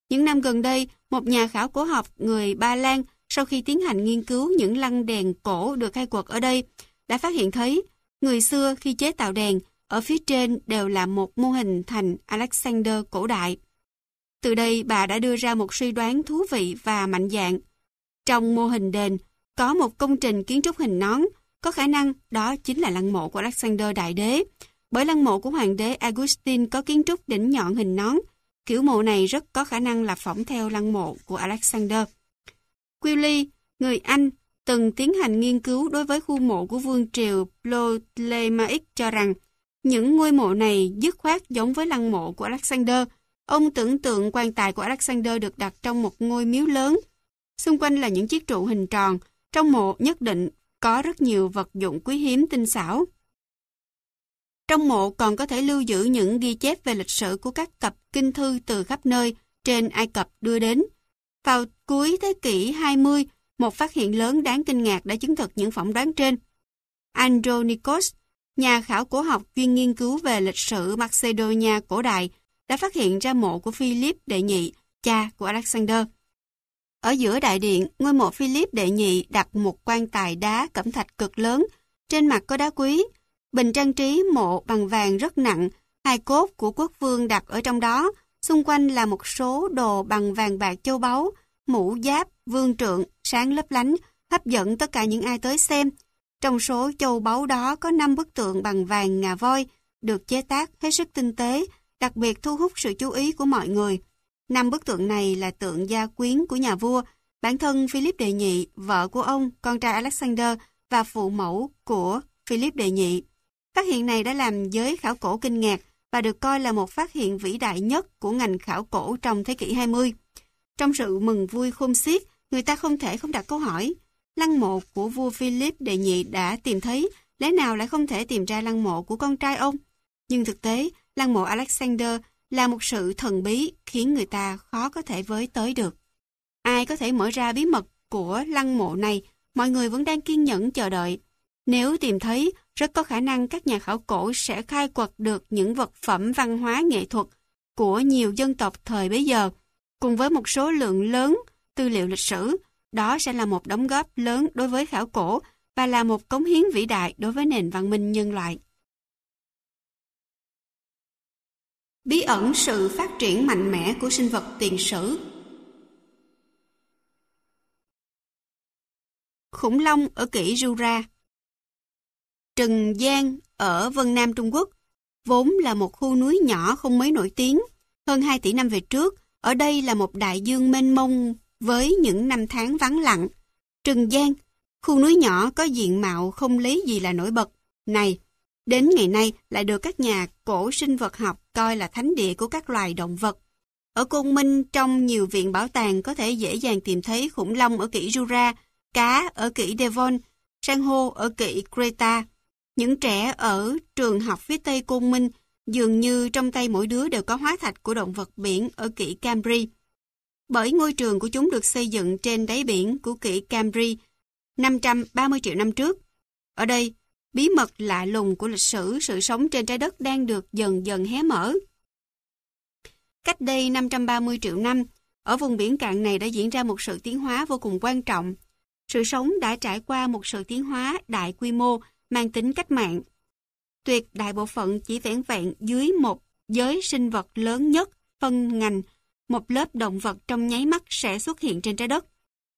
Những năm gần đây, một nhà khảo cổ học người Ba Lan sau khi tiến hành nghiên cứu những lăng đèn cổ được khai quật ở đây, đã phát hiện thấy người xưa khi chế tạo đèn ở phía trên đều là một mô hình thành Alexander cổ đại. Từ đây bà đã đưa ra một suy đoán thú vị và mạnh dạng. Trong mô hình đền, có một công trình kiến trúc hình nón, có khả năng đó chính là lăng mộ của Alexander Đại Đế, bởi lăng mộ của hoàng đế Augustine có kiến trúc đỉnh nhọn hình nón, kiểu mộ này rất có khả năng là phỏng theo lăng mộ của Alexander. Quilly, người Anh, từng tiến hành nghiên cứu đối với khu mộ của vương triều Ptolemaic cho rằng những ngôi mộ này dứt khoát giống với lăng mộ của Alexander. Ông tưởng tượng quan tài của Alexander được đặt trong một ngôi miếu lớn. Xung quanh là những chiếc trụ hình tròn. Trong mộ nhất định có rất nhiều vật dụng quý hiếm tinh xảo. Trong mộ còn có thể lưu giữ những ghi chép về lịch sử của các cặp kinh thư từ khắp nơi trên Ai Cập đưa đến. Vào cuối thế kỷ 20, một phát hiện lớn đáng kinh ngạc đã chứng thực những phỏng đoán trên. Andronikos, nhà khảo cổ học chuyên nghiên cứu về lịch sử Macedonia cổ đại, đã phát hiện ra mộ của Philip đệ nhị, cha của Alexander. Ở giữa đại điện, ngôi mộ Philip đệ nhị đặt một quan tài đá cẩm thạch cực lớn, trên mặt có đá quý, Bình trang trí mộ bằng vàng rất nặng, hai cốt của quốc vương đặt ở trong đó, xung quanh là một số đồ bằng vàng bạc châu báu, mũ giáp, vương trượng, sáng lấp lánh, hấp dẫn tất cả những ai tới xem. Trong số châu báu đó có 5 bức tượng bằng vàng ngà voi, được chế tác hết sức tinh tế, đặc biệt thu hút sự chú ý của mọi người. Năm bức tượng này là tượng gia quyến của nhà vua, bản thân Philip đệ nhị, vợ của ông, con trai Alexander và phụ mẫu của Philip đệ nhị. Phát hiện này đã làm giới khảo cổ kinh ngạc và được coi là một phát hiện vĩ đại nhất của ngành khảo cổ trong thế kỷ 20. Trong sự mừng vui khôn xiết, người ta không thể không đặt câu hỏi. Lăng mộ của vua Philip đệ nhị đã tìm thấy, lẽ nào lại không thể tìm ra lăng mộ của con trai ông? Nhưng thực tế, lăng mộ Alexander là một sự thần bí khiến người ta khó có thể với tới được. Ai có thể mở ra bí mật của lăng mộ này, mọi người vẫn đang kiên nhẫn chờ đợi. Nếu tìm thấy, rất có khả năng các nhà khảo cổ sẽ khai quật được những vật phẩm văn hóa nghệ thuật của nhiều dân tộc thời bấy giờ, cùng với một số lượng lớn tư liệu lịch sử, đó sẽ là một đóng góp lớn đối với khảo cổ và là một cống hiến vĩ đại đối với nền văn minh nhân loại. Bí ẩn sự phát triển mạnh mẽ của sinh vật tiền sử Khủng long ở kỷ Jura Trần Giang ở Vân Nam Trung Quốc vốn là một khu núi nhỏ không mấy nổi tiếng. Hơn 2 tỷ năm về trước, ở đây là một đại dương mênh mông với những năm tháng vắng lặng. Trừng Giang, khu núi nhỏ có diện mạo không lấy gì là nổi bật. Này, đến ngày nay lại được các nhà cổ sinh vật học coi là thánh địa của các loài động vật. Ở Côn Minh, trong nhiều viện bảo tàng có thể dễ dàng tìm thấy khủng long ở kỷ Jura, cá ở kỷ Devon, san hô ở kỷ Creta. Những trẻ ở trường học phía Tây Côn Minh dường như trong tay mỗi đứa đều có hóa thạch của động vật biển ở kỷ Cambry. Bởi ngôi trường của chúng được xây dựng trên đáy biển của kỷ Cambry 530 triệu năm trước. Ở đây, bí mật lạ lùng của lịch sử sự sống trên trái đất đang được dần dần hé mở. Cách đây 530 triệu năm, ở vùng biển cạn này đã diễn ra một sự tiến hóa vô cùng quan trọng. Sự sống đã trải qua một sự tiến hóa đại quy mô mang tính cách mạng. Tuyệt đại bộ phận chỉ vẹn vẹn dưới một giới sinh vật lớn nhất phân ngành, một lớp động vật trong nháy mắt sẽ xuất hiện trên trái đất.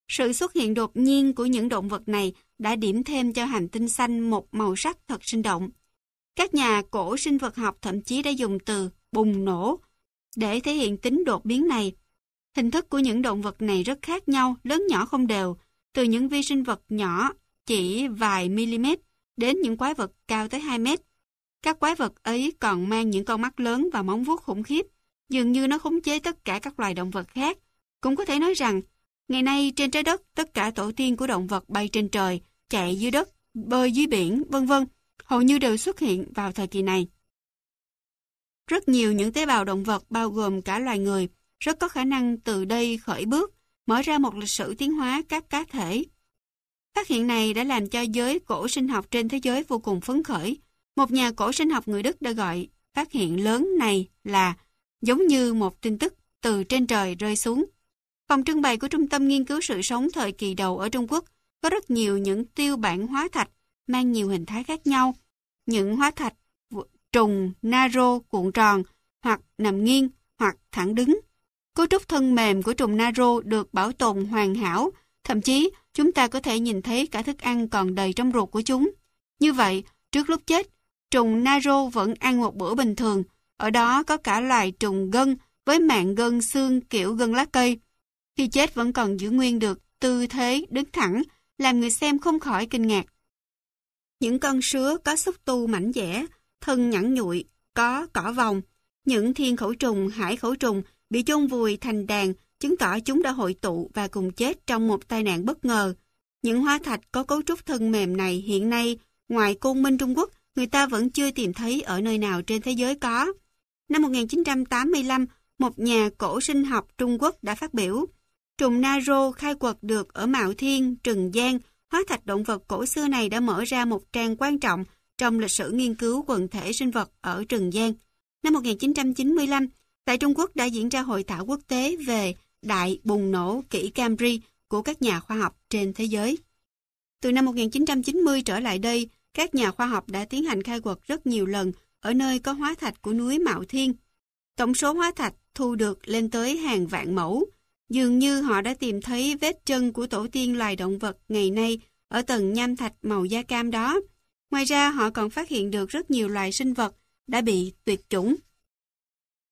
Sự xuất hiện đột nhiên của những động vật này đã điểm thêm cho hành tinh xanh một màu sắc thật sinh động. Các nhà cổ sinh vật học thậm chí đã dùng từ bùng nổ để thể hiện tính đột biến này. Hình thức của những động vật này rất khác nhau, lớn nhỏ không đều, từ những vi sinh vật nhỏ chỉ vài mm đến những quái vật cao tới 2 mét. Các quái vật ấy còn mang những con mắt lớn và móng vuốt khủng khiếp, dường như nó khống chế tất cả các loài động vật khác. Cũng có thể nói rằng, ngày nay trên trái đất, tất cả tổ tiên của động vật bay trên trời, chạy dưới đất, bơi dưới biển, vân vân, hầu như đều xuất hiện vào thời kỳ này. Rất nhiều những tế bào động vật bao gồm cả loài người, rất có khả năng từ đây khởi bước, mở ra một lịch sử tiến hóa các cá thể. Phát hiện này đã làm cho giới cổ sinh học trên thế giới vô cùng phấn khởi. Một nhà cổ sinh học người Đức đã gọi phát hiện lớn này là giống như một tin tức từ trên trời rơi xuống. Phòng trưng bày của Trung tâm Nghiên cứu sự sống thời kỳ đầu ở Trung Quốc có rất nhiều những tiêu bản hóa thạch mang nhiều hình thái khác nhau. Những hóa thạch trùng, naro, cuộn tròn, hoặc nằm nghiêng, hoặc thẳng đứng. Cấu trúc thân mềm của trùng naro được bảo tồn hoàn hảo, thậm chí chúng ta có thể nhìn thấy cả thức ăn còn đầy trong ruột của chúng. Như vậy, trước lúc chết, trùng naro vẫn ăn một bữa bình thường. Ở đó có cả loài trùng gân với mạng gân xương kiểu gân lá cây. Khi chết vẫn còn giữ nguyên được tư thế đứng thẳng, làm người xem không khỏi kinh ngạc. Những con sứa có xúc tu mảnh dẻ, thân nhẵn nhụi, có cỏ vòng. Những thiên khẩu trùng, hải khẩu trùng bị chôn vùi thành đàn chứng tỏ chúng đã hội tụ và cùng chết trong một tai nạn bất ngờ. Những hóa thạch có cấu trúc thân mềm này hiện nay, ngoài Côn Minh Trung Quốc, người ta vẫn chưa tìm thấy ở nơi nào trên thế giới có. Năm 1985, một nhà cổ sinh học Trung Quốc đã phát biểu, trùng Naro khai quật được ở Mạo Thiên, Trừng Giang, hóa thạch động vật cổ xưa này đã mở ra một trang quan trọng trong lịch sử nghiên cứu quần thể sinh vật ở Trừng Giang. Năm 1995, tại Trung Quốc đã diễn ra hội thảo quốc tế về đại bùng nổ kỷ cambri của các nhà khoa học trên thế giới. Từ năm 1990 trở lại đây, các nhà khoa học đã tiến hành khai quật rất nhiều lần ở nơi có hóa thạch của núi Mạo Thiên. Tổng số hóa thạch thu được lên tới hàng vạn mẫu. Dường như họ đã tìm thấy vết chân của tổ tiên loài động vật ngày nay ở tầng nham thạch màu da cam đó. Ngoài ra họ còn phát hiện được rất nhiều loài sinh vật đã bị tuyệt chủng.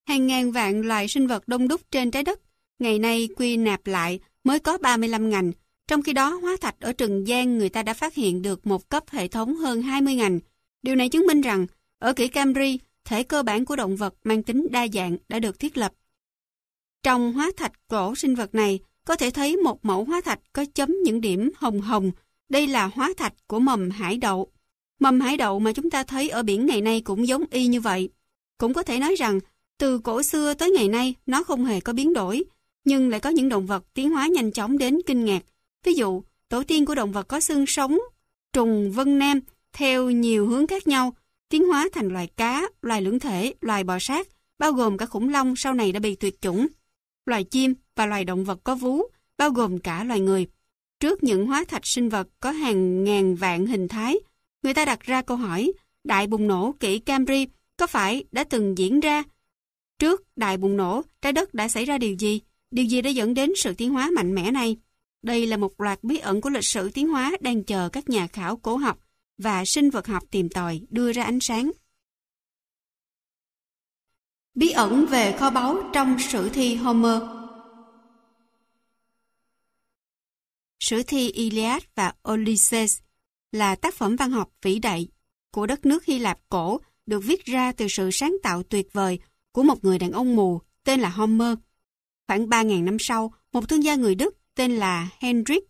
Hàng ngàn vạn loài sinh vật đông đúc trên trái đất Ngày nay quy nạp lại mới có 35 ngành, trong khi đó hóa thạch ở Trần Giang người ta đã phát hiện được một cấp hệ thống hơn 20 ngành. Điều này chứng minh rằng, ở kỷ Camry, thể cơ bản của động vật mang tính đa dạng đã được thiết lập. Trong hóa thạch cổ sinh vật này, có thể thấy một mẫu hóa thạch có chấm những điểm hồng hồng. Đây là hóa thạch của mầm hải đậu. Mầm hải đậu mà chúng ta thấy ở biển ngày nay cũng giống y như vậy. Cũng có thể nói rằng, từ cổ xưa tới ngày nay, nó không hề có biến đổi, nhưng lại có những động vật tiến hóa nhanh chóng đến kinh ngạc. Ví dụ, tổ tiên của động vật có xương sống, trùng vân nam theo nhiều hướng khác nhau, tiến hóa thành loài cá, loài lưỡng thể, loài bò sát, bao gồm cả khủng long sau này đã bị tuyệt chủng, loài chim và loài động vật có vú, bao gồm cả loài người. Trước những hóa thạch sinh vật có hàng ngàn vạn hình thái, người ta đặt ra câu hỏi, đại bùng nổ kỷ Camry có phải đã từng diễn ra? Trước đại bùng nổ, trái đất đã xảy ra điều gì? Điều gì đã dẫn đến sự tiến hóa mạnh mẽ này? Đây là một loạt bí ẩn của lịch sử tiến hóa đang chờ các nhà khảo cổ học và sinh vật học tìm tòi đưa ra ánh sáng. Bí ẩn về kho báu trong sử thi Homer Sử thi Iliad và Odysseus là tác phẩm văn học vĩ đại của đất nước Hy Lạp cổ được viết ra từ sự sáng tạo tuyệt vời của một người đàn ông mù tên là Homer. Khoảng 3.000 năm sau, một thương gia người Đức tên là Heinrich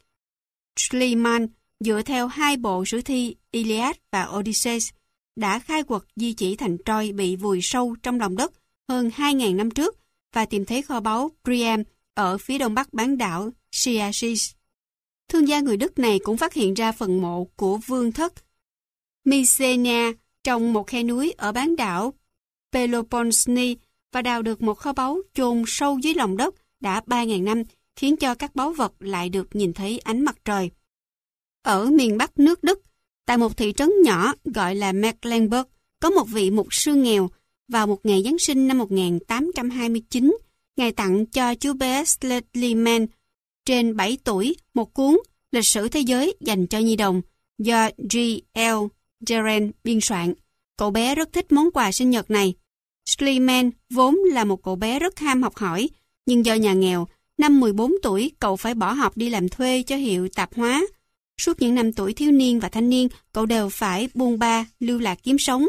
Schliemann dựa theo hai bộ sử thi Iliad và Odysseus đã khai quật di chỉ thành Troy bị vùi sâu trong lòng đất hơn 2.000 năm trước và tìm thấy kho báu Priam ở phía đông bắc bán đảo Siasis. Thương gia người Đức này cũng phát hiện ra phần mộ của vương thất Mycenae trong một khe núi ở bán đảo Peloponnese và đào được một kho báu chôn sâu dưới lòng đất đã 3.000 năm, khiến cho các báu vật lại được nhìn thấy ánh mặt trời. Ở miền Bắc nước Đức, tại một thị trấn nhỏ gọi là Mecklenburg, có một vị mục sư nghèo vào một ngày Giáng sinh năm 1829, Ngài tặng cho chú bé Schliemann trên 7 tuổi một cuốn Lịch sử thế giới dành cho nhi đồng do G.L. Geren biên soạn. Cậu bé rất thích món quà sinh nhật này. Schliemann vốn là một cậu bé rất ham học hỏi, nhưng do nhà nghèo, năm 14 tuổi cậu phải bỏ học đi làm thuê cho hiệu tạp hóa. Suốt những năm tuổi thiếu niên và thanh niên, cậu đều phải buôn ba, lưu lạc kiếm sống.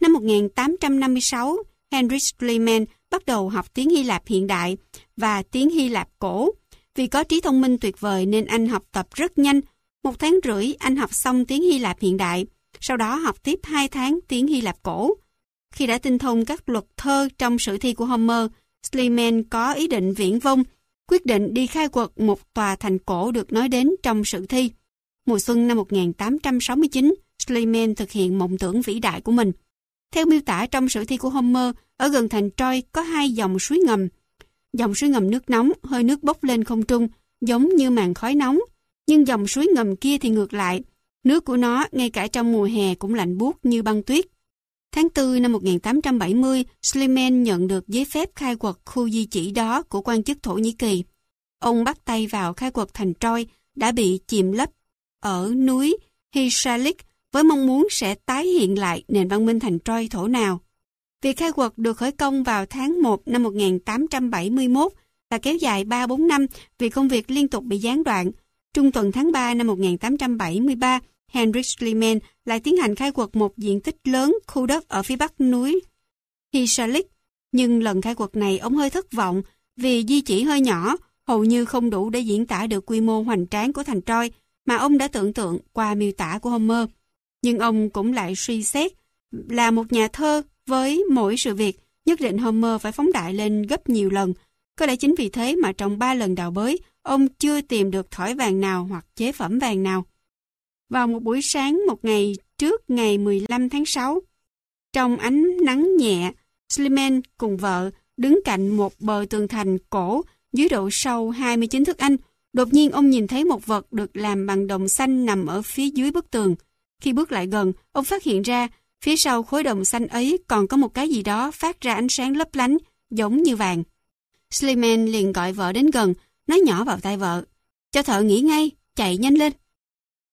Năm 1856, Heinrich Schliemann bắt đầu học tiếng Hy Lạp hiện đại và tiếng Hy Lạp cổ. Vì có trí thông minh tuyệt vời nên anh học tập rất nhanh. Một tháng rưỡi anh học xong tiếng Hy Lạp hiện đại, sau đó học tiếp hai tháng tiếng Hy Lạp cổ. Khi đã tinh thông các luật thơ trong sử thi của Homer, Schliemann có ý định viễn vông, quyết định đi khai quật một tòa thành cổ được nói đến trong sử thi. Mùa xuân năm 1869, Schliemann thực hiện mộng tưởng vĩ đại của mình. Theo miêu tả trong sử thi của Homer, ở gần thành Troy có hai dòng suối ngầm. Dòng suối ngầm nước nóng, hơi nước bốc lên không trung, giống như màn khói nóng. Nhưng dòng suối ngầm kia thì ngược lại, nước của nó ngay cả trong mùa hè cũng lạnh buốt như băng tuyết. Tháng 4 năm 1870, Sliman nhận được giấy phép khai quật khu di chỉ đó của quan chức Thổ Nhĩ Kỳ. Ông bắt tay vào khai quật thành Troy đã bị chìm lấp ở núi Hisalik với mong muốn sẽ tái hiện lại nền văn minh thành Troy thổ nào. Việc khai quật được khởi công vào tháng 1 năm 1871 và kéo dài 3-4 năm vì công việc liên tục bị gián đoạn. Trung tuần tháng 3 năm 1873, Heinrich Schliemann lại tiến hành khai quật một diện tích lớn khu đất ở phía bắc núi Hisalik. Nhưng lần khai quật này ông hơi thất vọng vì di chỉ hơi nhỏ, hầu như không đủ để diễn tả được quy mô hoành tráng của thành Troy mà ông đã tưởng tượng qua miêu tả của Homer. Nhưng ông cũng lại suy xét là một nhà thơ với mỗi sự việc nhất định Homer phải phóng đại lên gấp nhiều lần. Có lẽ chính vì thế mà trong ba lần đào bới, ông chưa tìm được thỏi vàng nào hoặc chế phẩm vàng nào. Vào một buổi sáng một ngày trước ngày 15 tháng 6, trong ánh nắng nhẹ, Sliman cùng vợ đứng cạnh một bờ tường thành cổ dưới độ sâu 29 thước Anh. Đột nhiên ông nhìn thấy một vật được làm bằng đồng xanh nằm ở phía dưới bức tường. Khi bước lại gần, ông phát hiện ra phía sau khối đồng xanh ấy còn có một cái gì đó phát ra ánh sáng lấp lánh, giống như vàng. Sliman liền gọi vợ đến gần, nói nhỏ vào tay vợ. Cho thợ nghỉ ngay, chạy nhanh lên.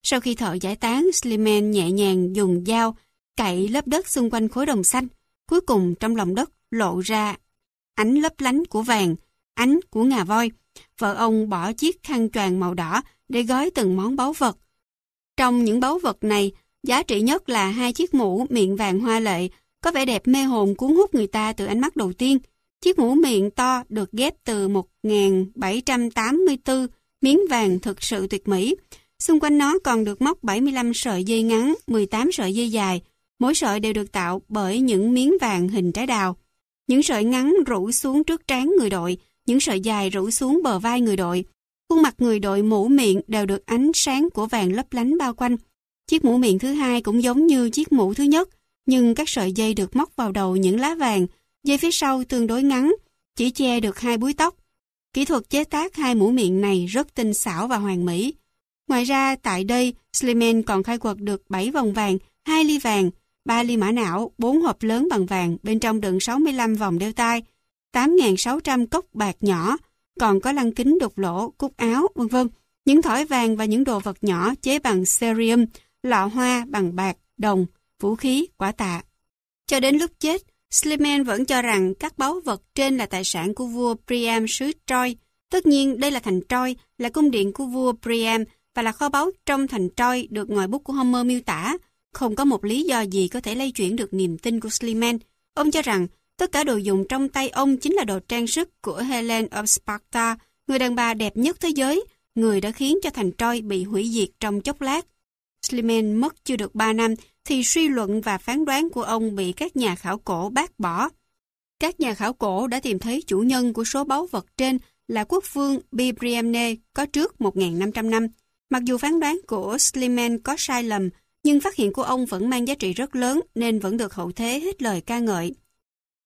Sau khi thợ giải tán, Sliman nhẹ nhàng dùng dao cậy lớp đất xung quanh khối đồng xanh. Cuối cùng trong lòng đất lộ ra ánh lấp lánh của vàng, ánh của ngà voi. Vợ ông bỏ chiếc khăn choàng màu đỏ để gói từng món báu vật. Trong những báu vật này, giá trị nhất là hai chiếc mũ miệng vàng hoa lệ, có vẻ đẹp mê hồn cuốn hút người ta từ ánh mắt đầu tiên. Chiếc mũ miệng to được ghép từ 1784 miếng vàng thực sự tuyệt mỹ. Xung quanh nó còn được móc 75 sợi dây ngắn, 18 sợi dây dài. Mỗi sợi đều được tạo bởi những miếng vàng hình trái đào. Những sợi ngắn rủ xuống trước trán người đội, những sợi dài rủ xuống bờ vai người đội. Khuôn mặt người đội mũ miệng đều được ánh sáng của vàng lấp lánh bao quanh. Chiếc mũ miệng thứ hai cũng giống như chiếc mũ thứ nhất, nhưng các sợi dây được móc vào đầu những lá vàng, dây phía sau tương đối ngắn, chỉ che được hai búi tóc. Kỹ thuật chế tác hai mũ miệng này rất tinh xảo và hoàn mỹ. Ngoài ra, tại đây, Sliman còn khai quật được 7 vòng vàng, 2 ly vàng, 3 ly mã não, 4 hộp lớn bằng vàng, bên trong đựng 65 vòng đeo tay, 8.600 cốc bạc nhỏ, còn có lăng kính đục lỗ, cúc áo, vân vân. Những thỏi vàng và những đồ vật nhỏ chế bằng cerium, lọ hoa bằng bạc, đồng, vũ khí, quả tạ. Cho đến lúc chết, Sliman vẫn cho rằng các báu vật trên là tài sản của vua Priam xứ Troy. Tất nhiên, đây là thành Troy, là cung điện của vua Priam và là kho báu trong thành Troy được ngòi bút của Homer miêu tả. Không có một lý do gì có thể lay chuyển được niềm tin của Sliman. Ông cho rằng tất cả đồ dùng trong tay ông chính là đồ trang sức của Helen of Sparta, người đàn bà đẹp nhất thế giới, người đã khiến cho thành Troy bị hủy diệt trong chốc lát. Sliman mất chưa được 3 năm thì suy luận và phán đoán của ông bị các nhà khảo cổ bác bỏ. Các nhà khảo cổ đã tìm thấy chủ nhân của số báu vật trên là quốc vương Bibriamne có trước 1.500 năm. Mặc dù phán đoán của Sliman có sai lầm, nhưng phát hiện của ông vẫn mang giá trị rất lớn nên vẫn được hậu thế hết lời ca ngợi.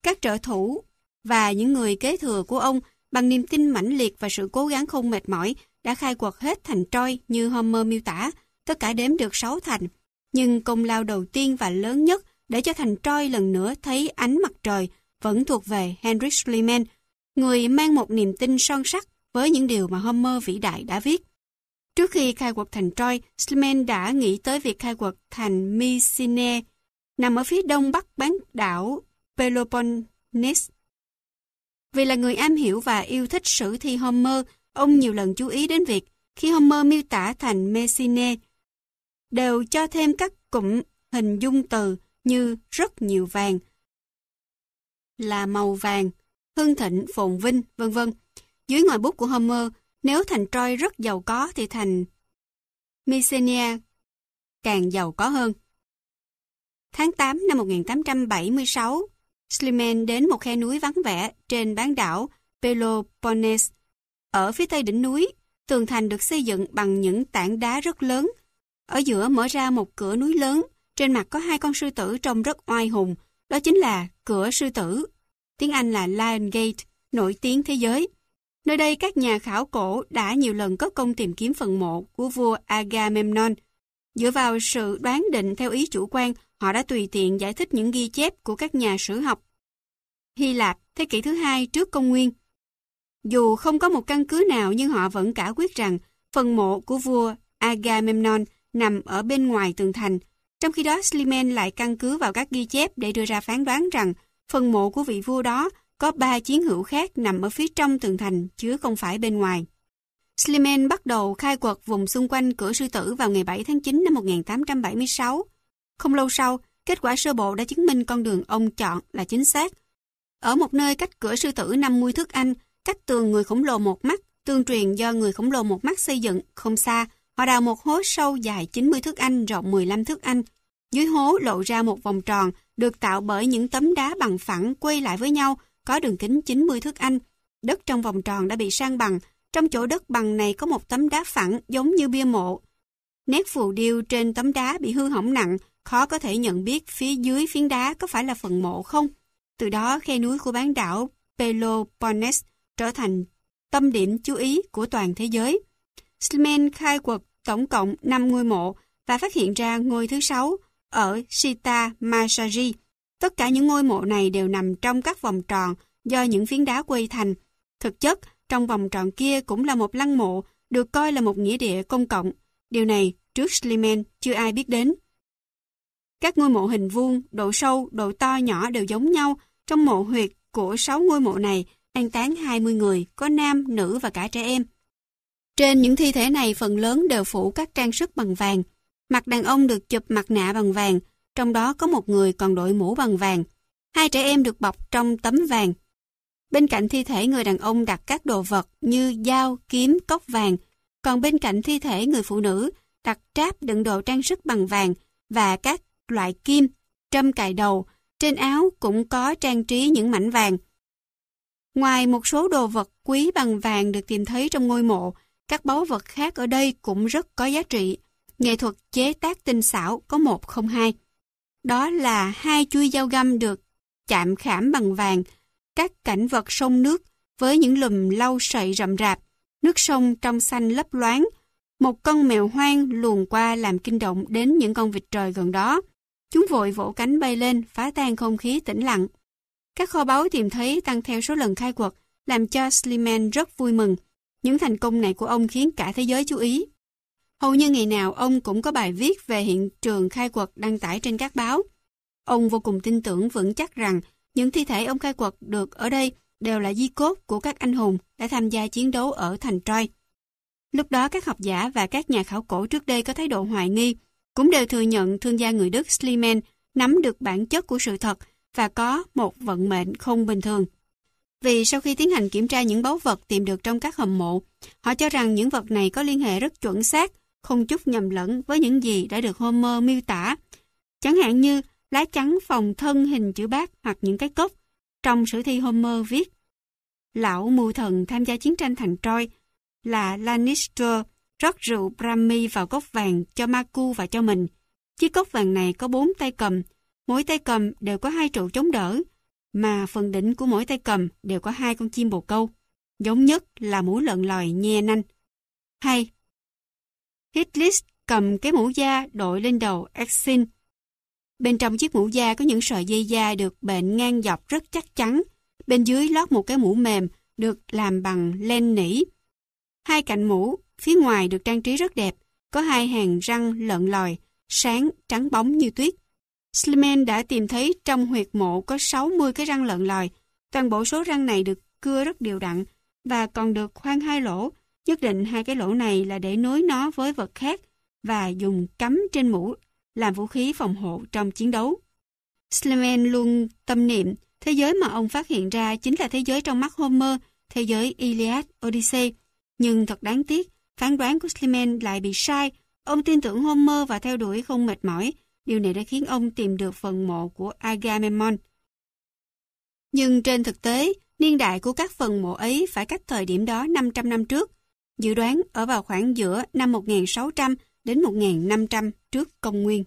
Các trợ thủ và những người kế thừa của ông bằng niềm tin mãnh liệt và sự cố gắng không mệt mỏi đã khai quật hết thành Troy như Homer miêu tả, tất cả đếm được 6 thành. Nhưng công lao đầu tiên và lớn nhất để cho thành Troy lần nữa thấy ánh mặt trời vẫn thuộc về Henry Schliemann, người mang một niềm tin son sắc với những điều mà Homer vĩ đại đã viết. Trước khi khai quật thành Troy, Schliemann đã nghĩ tới việc khai quật thành Mycenae, nằm ở phía đông bắc bán đảo Peloponnese. Vì là người am hiểu và yêu thích sử thi Homer, ông nhiều lần chú ý đến việc khi Homer miêu tả thành Messine, đều cho thêm các cụm hình dung từ như rất nhiều vàng, là màu vàng, hưng thịnh, phồn vinh, vân vân. Dưới ngòi bút của Homer, nếu thành Troy rất giàu có thì thành Mycenae càng giàu có hơn. Tháng 8 năm 1876, Schliemann đến một khe núi vắng vẻ trên bán đảo Peloponnese. Ở phía tây đỉnh núi, tường thành được xây dựng bằng những tảng đá rất lớn. Ở giữa mở ra một cửa núi lớn, trên mặt có hai con sư tử trông rất oai hùng, đó chính là cửa sư tử. Tiếng Anh là Lion Gate, nổi tiếng thế giới. Nơi đây các nhà khảo cổ đã nhiều lần có công tìm kiếm phần mộ của vua Agamemnon. Dựa vào sự đoán định theo ý chủ quan, họ đã tùy tiện giải thích những ghi chép của các nhà sử học. Hy Lạp, thế kỷ thứ hai trước công nguyên. Dù không có một căn cứ nào nhưng họ vẫn cả quyết rằng phần mộ của vua Agamemnon nằm ở bên ngoài tường thành. Trong khi đó, Sliman lại căn cứ vào các ghi chép để đưa ra phán đoán rằng phần mộ của vị vua đó có ba chiến hữu khác nằm ở phía trong tường thành chứ không phải bên ngoài. Sliman bắt đầu khai quật vùng xung quanh cửa sư tử vào ngày 7 tháng 9 năm 1876. Không lâu sau, kết quả sơ bộ đã chứng minh con đường ông chọn là chính xác. Ở một nơi cách cửa sư tử 50 thước Anh, cách tường người khổng lồ một mắt, tương truyền do người khổng lồ một mắt xây dựng, không xa, họ đào một hố sâu dài 90 thước Anh, rộng 15 thước Anh. Dưới hố lộ ra một vòng tròn, được tạo bởi những tấm đá bằng phẳng quay lại với nhau, có đường kính 90 thước Anh. Đất trong vòng tròn đã bị sang bằng, trong chỗ đất bằng này có một tấm đá phẳng giống như bia mộ. Nét phù điêu trên tấm đá bị hư hỏng nặng, khó có thể nhận biết phía dưới phiến đá có phải là phần mộ không. Từ đó khe núi của bán đảo Peloponnes trở thành tâm điểm chú ý của toàn thế giới. Slman khai quật tổng cộng 5 ngôi mộ và phát hiện ra ngôi thứ 6 ở Sita Masaji. Tất cả những ngôi mộ này đều nằm trong các vòng tròn do những phiến đá quây thành. Thực chất, trong vòng tròn kia cũng là một lăng mộ, được coi là một nghĩa địa công cộng. Điều này trước Schliemann chưa ai biết đến. Các ngôi mộ hình vuông, độ sâu, độ to nhỏ đều giống nhau. Trong mộ huyệt của 6 ngôi mộ này an táng 20 người, có nam, nữ và cả trẻ em. Trên những thi thể này phần lớn đều phủ các trang sức bằng vàng. Mặt đàn ông được chụp mặt nạ bằng vàng, trong đó có một người còn đội mũ bằng vàng. Hai trẻ em được bọc trong tấm vàng. Bên cạnh thi thể người đàn ông đặt các đồ vật như dao, kiếm, cốc vàng. Còn bên cạnh thi thể người phụ nữ đặt tráp đựng đồ trang sức bằng vàng và các loại kim, trâm cài đầu. Trên áo cũng có trang trí những mảnh vàng. Ngoài một số đồ vật quý bằng vàng được tìm thấy trong ngôi mộ, các báu vật khác ở đây cũng rất có giá trị. Nghệ thuật chế tác tinh xảo có một không hai. Đó là hai chuôi dao găm được chạm khảm bằng vàng, các cảnh vật sông nước với những lùm lau sậy rậm rạp, nước sông trong xanh lấp loáng, Một con mèo hoang luồn qua làm kinh động đến những con vịt trời gần đó. Chúng vội vỗ cánh bay lên, phá tan không khí tĩnh lặng. Các kho báu tìm thấy tăng theo số lần khai quật, làm cho Sliman rất vui mừng. Những thành công này của ông khiến cả thế giới chú ý. Hầu như ngày nào ông cũng có bài viết về hiện trường khai quật đăng tải trên các báo. Ông vô cùng tin tưởng vững chắc rằng những thi thể ông khai quật được ở đây đều là di cốt của các anh hùng đã tham gia chiến đấu ở thành Troy. Lúc đó các học giả và các nhà khảo cổ trước đây có thái độ hoài nghi, cũng đều thừa nhận thương gia người Đức Sliman nắm được bản chất của sự thật và có một vận mệnh không bình thường. Vì sau khi tiến hành kiểm tra những báu vật tìm được trong các hầm mộ, họ cho rằng những vật này có liên hệ rất chuẩn xác, không chút nhầm lẫn với những gì đã được Homer miêu tả. Chẳng hạn như lá chắn phòng thân hình chữ bát hoặc những cái cốc. Trong sử thi Homer viết, Lão mưu thần tham gia chiến tranh thành Troy là Lannister rót rượu Brahmi vào cốc vàng cho Maku và cho mình. Chiếc cốc vàng này có bốn tay cầm, mỗi tay cầm đều có hai trụ chống đỡ, mà phần đỉnh của mỗi tay cầm đều có hai con chim bồ câu, giống nhất là mũ lợn lòi nhe nanh. Hay, Hitlis cầm cái mũ da đội lên đầu Exin. Bên trong chiếc mũ da có những sợi dây da được bệnh ngang dọc rất chắc chắn, bên dưới lót một cái mũ mềm được làm bằng len nỉ. Hai cạnh mũ, phía ngoài được trang trí rất đẹp, có hai hàng răng lợn lòi, sáng, trắng bóng như tuyết. Sliman đã tìm thấy trong huyệt mộ có 60 cái răng lợn lòi. Toàn bộ số răng này được cưa rất đều đặn và còn được khoan hai lỗ. Nhất định hai cái lỗ này là để nối nó với vật khác và dùng cắm trên mũ làm vũ khí phòng hộ trong chiến đấu. Sliman luôn tâm niệm thế giới mà ông phát hiện ra chính là thế giới trong mắt Homer, thế giới Iliad, Odyssey. Nhưng thật đáng tiếc, phán đoán của Sliman lại bị sai. Ông tin tưởng Homer và theo đuổi không mệt mỏi. Điều này đã khiến ông tìm được phần mộ của Agamemnon. Nhưng trên thực tế, niên đại của các phần mộ ấy phải cách thời điểm đó 500 năm trước, dự đoán ở vào khoảng giữa năm 1600 đến 1500 trước công nguyên.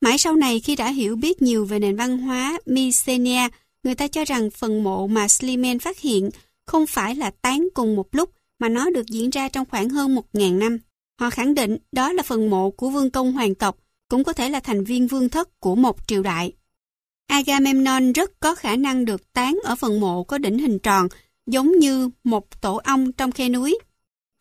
Mãi sau này khi đã hiểu biết nhiều về nền văn hóa Mycenae, người ta cho rằng phần mộ mà Schliemann phát hiện không phải là tán cùng một lúc mà nó được diễn ra trong khoảng hơn 1.000 năm. Họ khẳng định đó là phần mộ của vương công hoàng tộc, cũng có thể là thành viên vương thất của một triều đại. Agamemnon rất có khả năng được tán ở phần mộ có đỉnh hình tròn, giống như một tổ ong trong khe núi.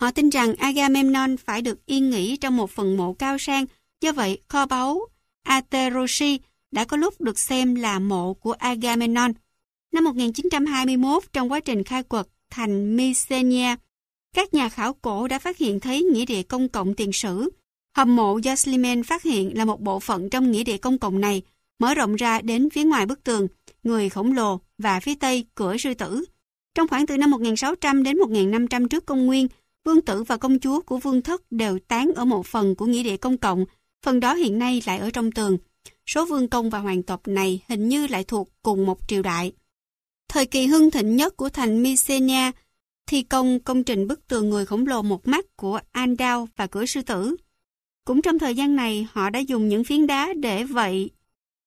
Họ tin rằng Agamemnon phải được yên nghỉ trong một phần mộ cao sang, do vậy kho báu Ateroshi đã có lúc được xem là mộ của Agamemnon. Năm 1921, trong quá trình khai quật thành Mycenae, các nhà khảo cổ đã phát hiện thấy nghĩa địa công cộng tiền sử. Hầm mộ do Schliemann phát hiện là một bộ phận trong nghĩa địa công cộng này, mở rộng ra đến phía ngoài bức tường, người khổng lồ và phía tây cửa sư tử. Trong khoảng từ năm 1600 đến 1500 trước công nguyên, vương tử và công chúa của vương thất đều tán ở một phần của nghĩa địa công cộng, phần đó hiện nay lại ở trong tường. Số vương công và hoàng tộc này hình như lại thuộc cùng một triều đại. Thời kỳ hưng thịnh nhất của thành Mycenae thi công công trình bức tường người khổng lồ một mắt của Andao và cửa sư tử. Cũng trong thời gian này, họ đã dùng những phiến đá để vậy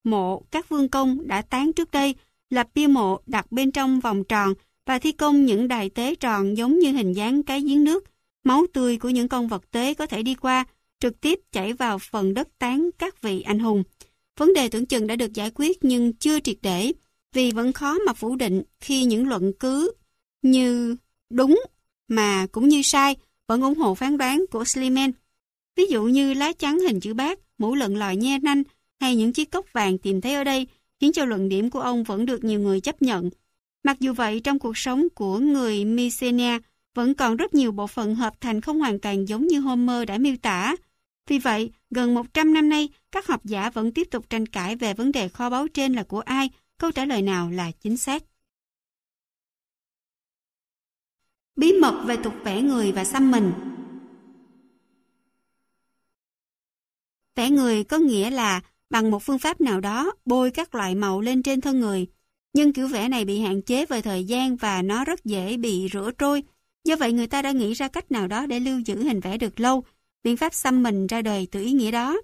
mộ các vương công đã tán trước đây, lập bia mộ đặt bên trong vòng tròn và thi công những đài tế tròn giống như hình dáng cái giếng nước. Máu tươi của những con vật tế có thể đi qua, trực tiếp chảy vào phần đất tán các vị anh hùng. Vấn đề tưởng chừng đã được giải quyết nhưng chưa triệt để, vì vẫn khó mà phủ định khi những luận cứ như đúng mà cũng như sai vẫn ủng hộ phán đoán của Sliman. Ví dụ như lá trắng hình chữ bát, mũ lợn lòi nhe nanh hay những chiếc cốc vàng tìm thấy ở đây khiến cho luận điểm của ông vẫn được nhiều người chấp nhận. Mặc dù vậy, trong cuộc sống của người Mycenae vẫn còn rất nhiều bộ phận hợp thành không hoàn toàn giống như Homer đã miêu tả. Vì vậy, gần 100 năm nay, các học giả vẫn tiếp tục tranh cãi về vấn đề kho báu trên là của ai, câu trả lời nào là chính xác. Bí mật về tục vẽ người và xăm mình Vẽ người có nghĩa là bằng một phương pháp nào đó bôi các loại màu lên trên thân người. Nhưng kiểu vẽ này bị hạn chế về thời gian và nó rất dễ bị rửa trôi. Do vậy người ta đã nghĩ ra cách nào đó để lưu giữ hình vẽ được lâu. Biện pháp xăm mình ra đời từ ý nghĩa đó.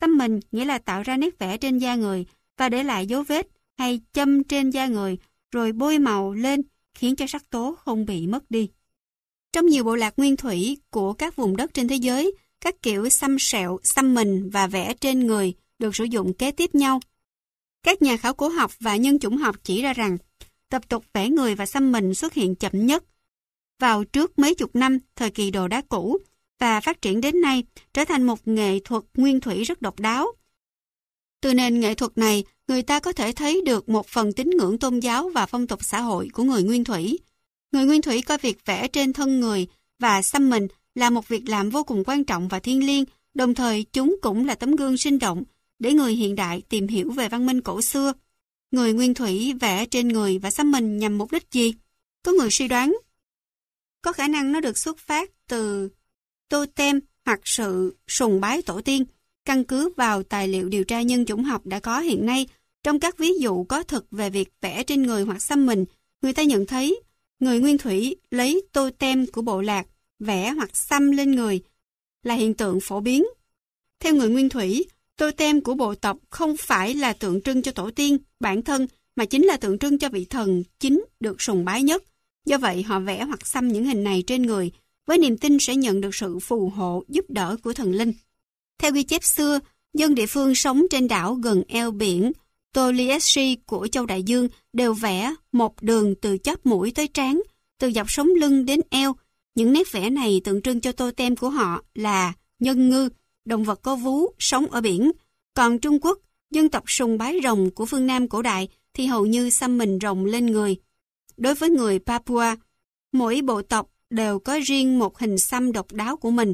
Xăm mình nghĩa là tạo ra nét vẽ trên da người và để lại dấu vết hay châm trên da người, rồi bôi màu lên khiến cho sắc tố không bị mất đi. Trong nhiều bộ lạc nguyên thủy của các vùng đất trên thế giới, các kiểu xăm sẹo, xăm mình và vẽ trên người được sử dụng kế tiếp nhau. Các nhà khảo cổ học và nhân chủng học chỉ ra rằng tập tục vẽ người và xăm mình xuất hiện chậm nhất vào trước mấy chục năm thời kỳ đồ đá cũ và phát triển đến nay trở thành một nghệ thuật nguyên thủy rất độc đáo. Từ nền nghệ thuật này, người ta có thể thấy được một phần tín ngưỡng tôn giáo và phong tục xã hội của người nguyên thủy. Người nguyên thủy coi việc vẽ trên thân người và xăm mình là một việc làm vô cùng quan trọng và thiêng liêng, đồng thời chúng cũng là tấm gương sinh động để người hiện đại tìm hiểu về văn minh cổ xưa. Người nguyên thủy vẽ trên người và xăm mình nhằm mục đích gì? Có người suy đoán. Có khả năng nó được xuất phát từ totem hoặc sự sùng bái tổ tiên, căn cứ vào tài liệu điều tra nhân chủng học đã có hiện nay. Trong các ví dụ có thực về việc vẽ trên người hoặc xăm mình, người ta nhận thấy người nguyên thủy lấy tô tem của bộ lạc, vẽ hoặc xăm lên người là hiện tượng phổ biến. Theo người nguyên thủy, tô tem của bộ tộc không phải là tượng trưng cho tổ tiên, bản thân, mà chính là tượng trưng cho vị thần chính được sùng bái nhất. Do vậy, họ vẽ hoặc xăm những hình này trên người với niềm tin sẽ nhận được sự phù hộ, giúp đỡ của thần linh. Theo ghi chép xưa, dân địa phương sống trên đảo gần eo biển Toliesi của châu Đại Dương đều vẽ một đường từ chóp mũi tới trán, từ dọc sống lưng đến eo. Những nét vẽ này tượng trưng cho totem của họ là nhân ngư, động vật có vú, sống ở biển. Còn Trung Quốc, dân tộc sùng bái rồng của phương Nam cổ đại thì hầu như xăm mình rồng lên người. Đối với người Papua, mỗi bộ tộc đều có riêng một hình xăm độc đáo của mình.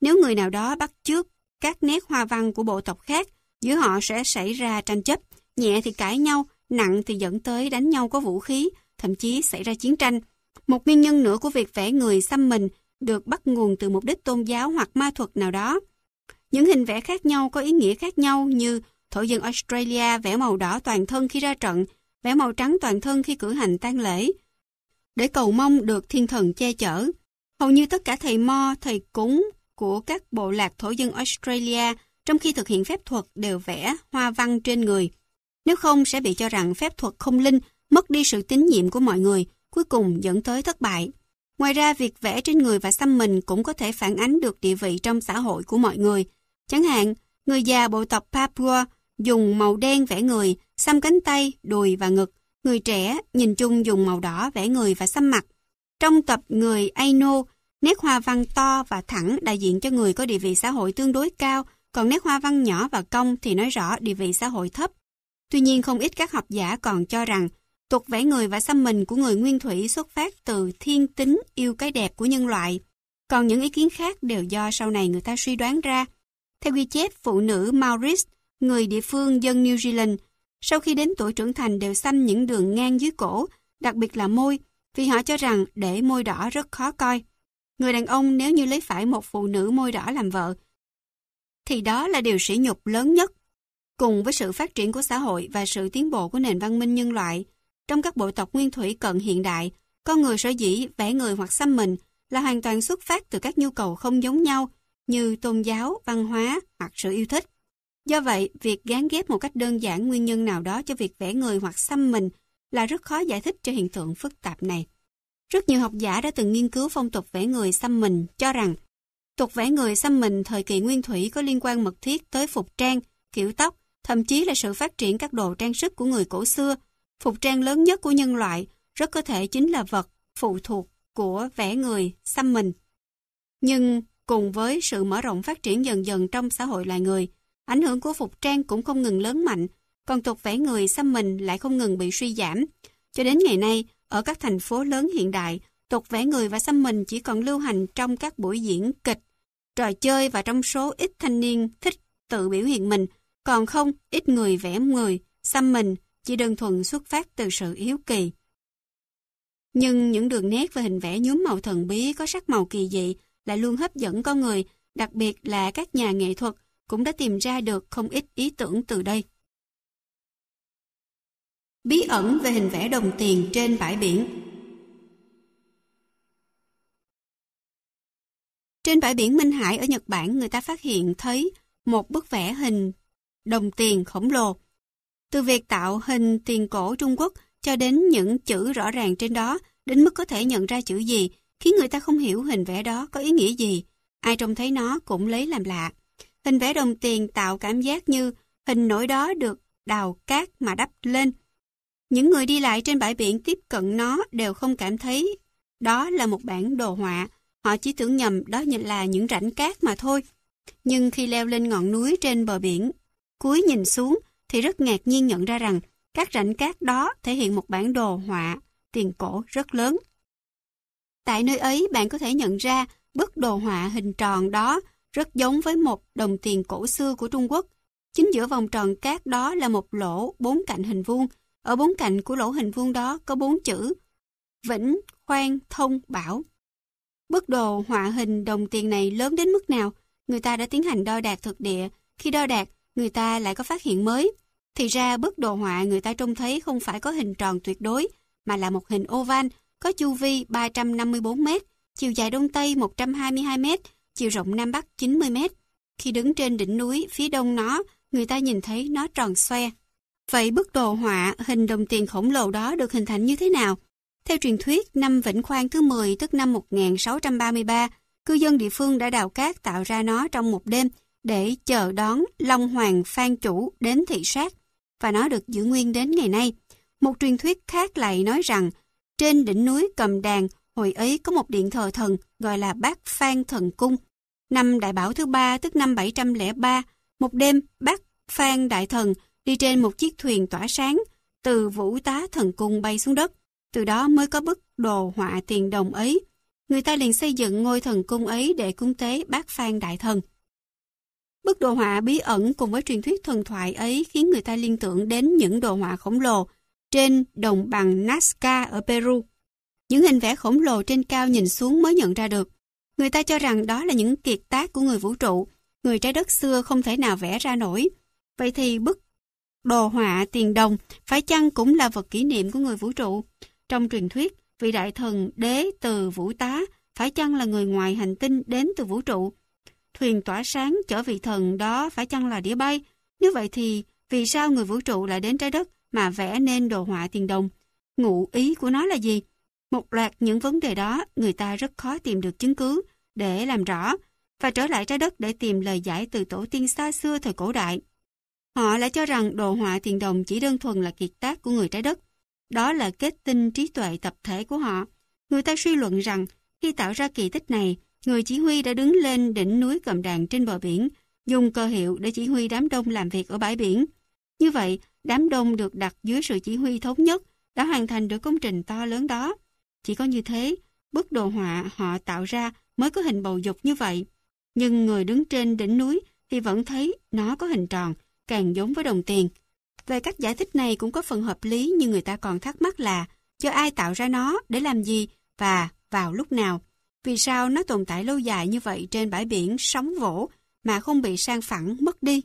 Nếu người nào đó bắt chước các nét hoa văn của bộ tộc khác, giữa họ sẽ xảy ra tranh chấp, nhẹ thì cãi nhau, nặng thì dẫn tới đánh nhau có vũ khí, thậm chí xảy ra chiến tranh. Một nguyên nhân nữa của việc vẽ người xăm mình được bắt nguồn từ mục đích tôn giáo hoặc ma thuật nào đó. Những hình vẽ khác nhau có ý nghĩa khác nhau như thổ dân Australia vẽ màu đỏ toàn thân khi ra trận, vẽ màu trắng toàn thân khi cử hành tang lễ, để cầu mong được thiên thần che chở. Hầu như tất cả thầy mo, thầy cúng của các bộ lạc thổ dân Australia trong khi thực hiện phép thuật đều vẽ hoa văn trên người. Nếu không sẽ bị cho rằng phép thuật không linh, mất đi sự tín nhiệm của mọi người, cuối cùng dẫn tới thất bại. Ngoài ra, việc vẽ trên người và xăm mình cũng có thể phản ánh được địa vị trong xã hội của mọi người. Chẳng hạn, người già bộ tộc Papua dùng màu đen vẽ người, xăm cánh tay, đùi và ngực. Người trẻ nhìn chung dùng màu đỏ vẽ người và xăm mặt. Trong tập người Aino, nét hoa văn to và thẳng đại diện cho người có địa vị xã hội tương đối cao, còn nét hoa văn nhỏ và cong thì nói rõ địa vị xã hội thấp. Tuy nhiên không ít các học giả còn cho rằng tục vẽ người và xăm mình của người nguyên thủy xuất phát từ thiên tính yêu cái đẹp của nhân loại. Còn những ý kiến khác đều do sau này người ta suy đoán ra. Theo ghi chép, phụ nữ Maurice, người địa phương dân New Zealand, sau khi đến tuổi trưởng thành đều xăm những đường ngang dưới cổ, đặc biệt là môi, vì họ cho rằng để môi đỏ rất khó coi. Người đàn ông nếu như lấy phải một phụ nữ môi đỏ làm vợ, thì đó là điều sỉ nhục lớn nhất. Cùng với sự phát triển của xã hội và sự tiến bộ của nền văn minh nhân loại, trong các bộ tộc nguyên thủy cận hiện đại, con người sở dĩ vẽ người hoặc xăm mình là hoàn toàn xuất phát từ các nhu cầu không giống nhau như tôn giáo, văn hóa hoặc sự yêu thích. Do vậy, việc gán ghép một cách đơn giản nguyên nhân nào đó cho việc vẽ người hoặc xăm mình là rất khó giải thích cho hiện tượng phức tạp này. Rất nhiều học giả đã từng nghiên cứu phong tục vẽ người xăm mình cho rằng tục vẽ người xăm mình thời kỳ nguyên thủy có liên quan mật thiết tới phục trang, kiểu tóc, thậm chí là sự phát triển các đồ trang sức của người cổ xưa. Phục trang lớn nhất của nhân loại rất có thể chính là vật phụ thuộc của vẽ người xăm mình. Nhưng cùng với sự mở rộng phát triển dần dần trong xã hội loài người, ảnh hưởng của phục trang cũng không ngừng lớn mạnh, còn tục vẽ người xăm mình lại không ngừng bị suy giảm. Cho đến ngày nay, ở các thành phố lớn hiện đại, tục vẽ người và xăm mình chỉ còn lưu hành trong các buổi diễn kịch, trò chơi và trong số ít thanh niên thích tự biểu hiện mình, còn không ít người vẽ người, xăm mình chỉ đơn thuần xuất phát từ sự hiếu kỳ. Nhưng những đường nét và hình vẽ nhuốm màu thần bí có sắc màu kỳ dị lại luôn hấp dẫn con người, đặc biệt là các nhà nghệ thuật cũng đã tìm ra được không ít ý tưởng từ đây. Bí ẩn về hình vẽ đồng tiền trên bãi biển Trên bãi biển Minh Hải ở Nhật Bản, người ta phát hiện thấy một bức vẽ hình đồng tiền khổng lồ. Từ việc tạo hình tiền cổ Trung Quốc cho đến những chữ rõ ràng trên đó, đến mức có thể nhận ra chữ gì, khiến người ta không hiểu hình vẽ đó có ý nghĩa gì. Ai trông thấy nó cũng lấy làm lạ. Hình vẽ đồng tiền tạo cảm giác như hình nổi đó được đào cát mà đắp lên. Những người đi lại trên bãi biển tiếp cận nó đều không cảm thấy đó là một bản đồ họa. Họ chỉ tưởng nhầm đó là những rãnh cát mà thôi. Nhưng khi leo lên ngọn núi trên bờ biển, cúi nhìn xuống thì rất ngạc nhiên nhận ra rằng các rãnh cát đó thể hiện một bản đồ họa tiền cổ rất lớn. Tại nơi ấy bạn có thể nhận ra bức đồ họa hình tròn đó rất giống với một đồng tiền cổ xưa của Trung Quốc. Chính giữa vòng tròn cát đó là một lỗ bốn cạnh hình vuông. Ở bốn cạnh của lỗ hình vuông đó có bốn chữ Vĩnh, Khoan, Thông, Bảo. Bức đồ họa hình đồng tiền này lớn đến mức nào? Người ta đã tiến hành đo đạc thực địa. Khi đo đạc, người ta lại có phát hiện mới. Thì ra bức đồ họa người ta trông thấy không phải có hình tròn tuyệt đối, mà là một hình oval có chu vi 354 m, chiều dài đông tây 122 m, chiều rộng nam bắc 90 m. Khi đứng trên đỉnh núi phía đông nó, người ta nhìn thấy nó tròn xoe. Vậy bức đồ họa hình đồng tiền khổng lồ đó được hình thành như thế nào? Theo truyền thuyết, năm Vĩnh Khoan thứ 10 tức năm 1633, cư dân địa phương đã đào cát tạo ra nó trong một đêm để chờ đón Long Hoàng Phan Chủ đến thị sát và nó được giữ nguyên đến ngày nay. Một truyền thuyết khác lại nói rằng trên đỉnh núi cầm đàn hồi ấy có một điện thờ thần gọi là Bác Phan Thần Cung. Năm Đại Bảo thứ ba tức năm 703, một đêm Bác Phan Đại Thần đi trên một chiếc thuyền tỏa sáng từ vũ tá thần cung bay xuống đất. Từ đó mới có bức đồ họa tiền đồng ấy. Người ta liền xây dựng ngôi thần cung ấy để cúng tế bác Phan Đại Thần. Bức đồ họa bí ẩn cùng với truyền thuyết thần thoại ấy khiến người ta liên tưởng đến những đồ họa khổng lồ trên đồng bằng Nazca ở Peru. Những hình vẽ khổng lồ trên cao nhìn xuống mới nhận ra được. Người ta cho rằng đó là những kiệt tác của người vũ trụ, người trái đất xưa không thể nào vẽ ra nổi. Vậy thì bức đồ họa tiền đồng phải chăng cũng là vật kỷ niệm của người vũ trụ? Trong truyền thuyết, vị đại thần đế từ vũ tá phải chăng là người ngoài hành tinh đến từ vũ trụ? Thuyền tỏa sáng chở vị thần đó phải chăng là đĩa bay? Nếu vậy thì vì sao người vũ trụ lại đến trái đất mà vẽ nên đồ họa tiền đồng? Ngụ ý của nó là gì? Một loạt những vấn đề đó người ta rất khó tìm được chứng cứ để làm rõ và trở lại trái đất để tìm lời giải từ tổ tiên xa xưa thời cổ đại. Họ lại cho rằng đồ họa tiền đồng chỉ đơn thuần là kiệt tác của người trái đất. Đó là kết tinh trí tuệ tập thể của họ. Người ta suy luận rằng khi tạo ra kỳ tích này, người chỉ huy đã đứng lên đỉnh núi cầm đàn trên bờ biển, dùng cơ hiệu để chỉ huy đám đông làm việc ở bãi biển. Như vậy, đám đông được đặt dưới sự chỉ huy thống nhất đã hoàn thành được công trình to lớn đó. Chỉ có như thế, bức đồ họa họ tạo ra mới có hình bầu dục như vậy. Nhưng người đứng trên đỉnh núi thì vẫn thấy nó có hình tròn, càng giống với đồng tiền. Về cách giải thích này cũng có phần hợp lý nhưng người ta còn thắc mắc là cho ai tạo ra nó, để làm gì và vào lúc nào. Vì sao nó tồn tại lâu dài như vậy trên bãi biển sóng vỗ mà không bị sang phẳng mất đi?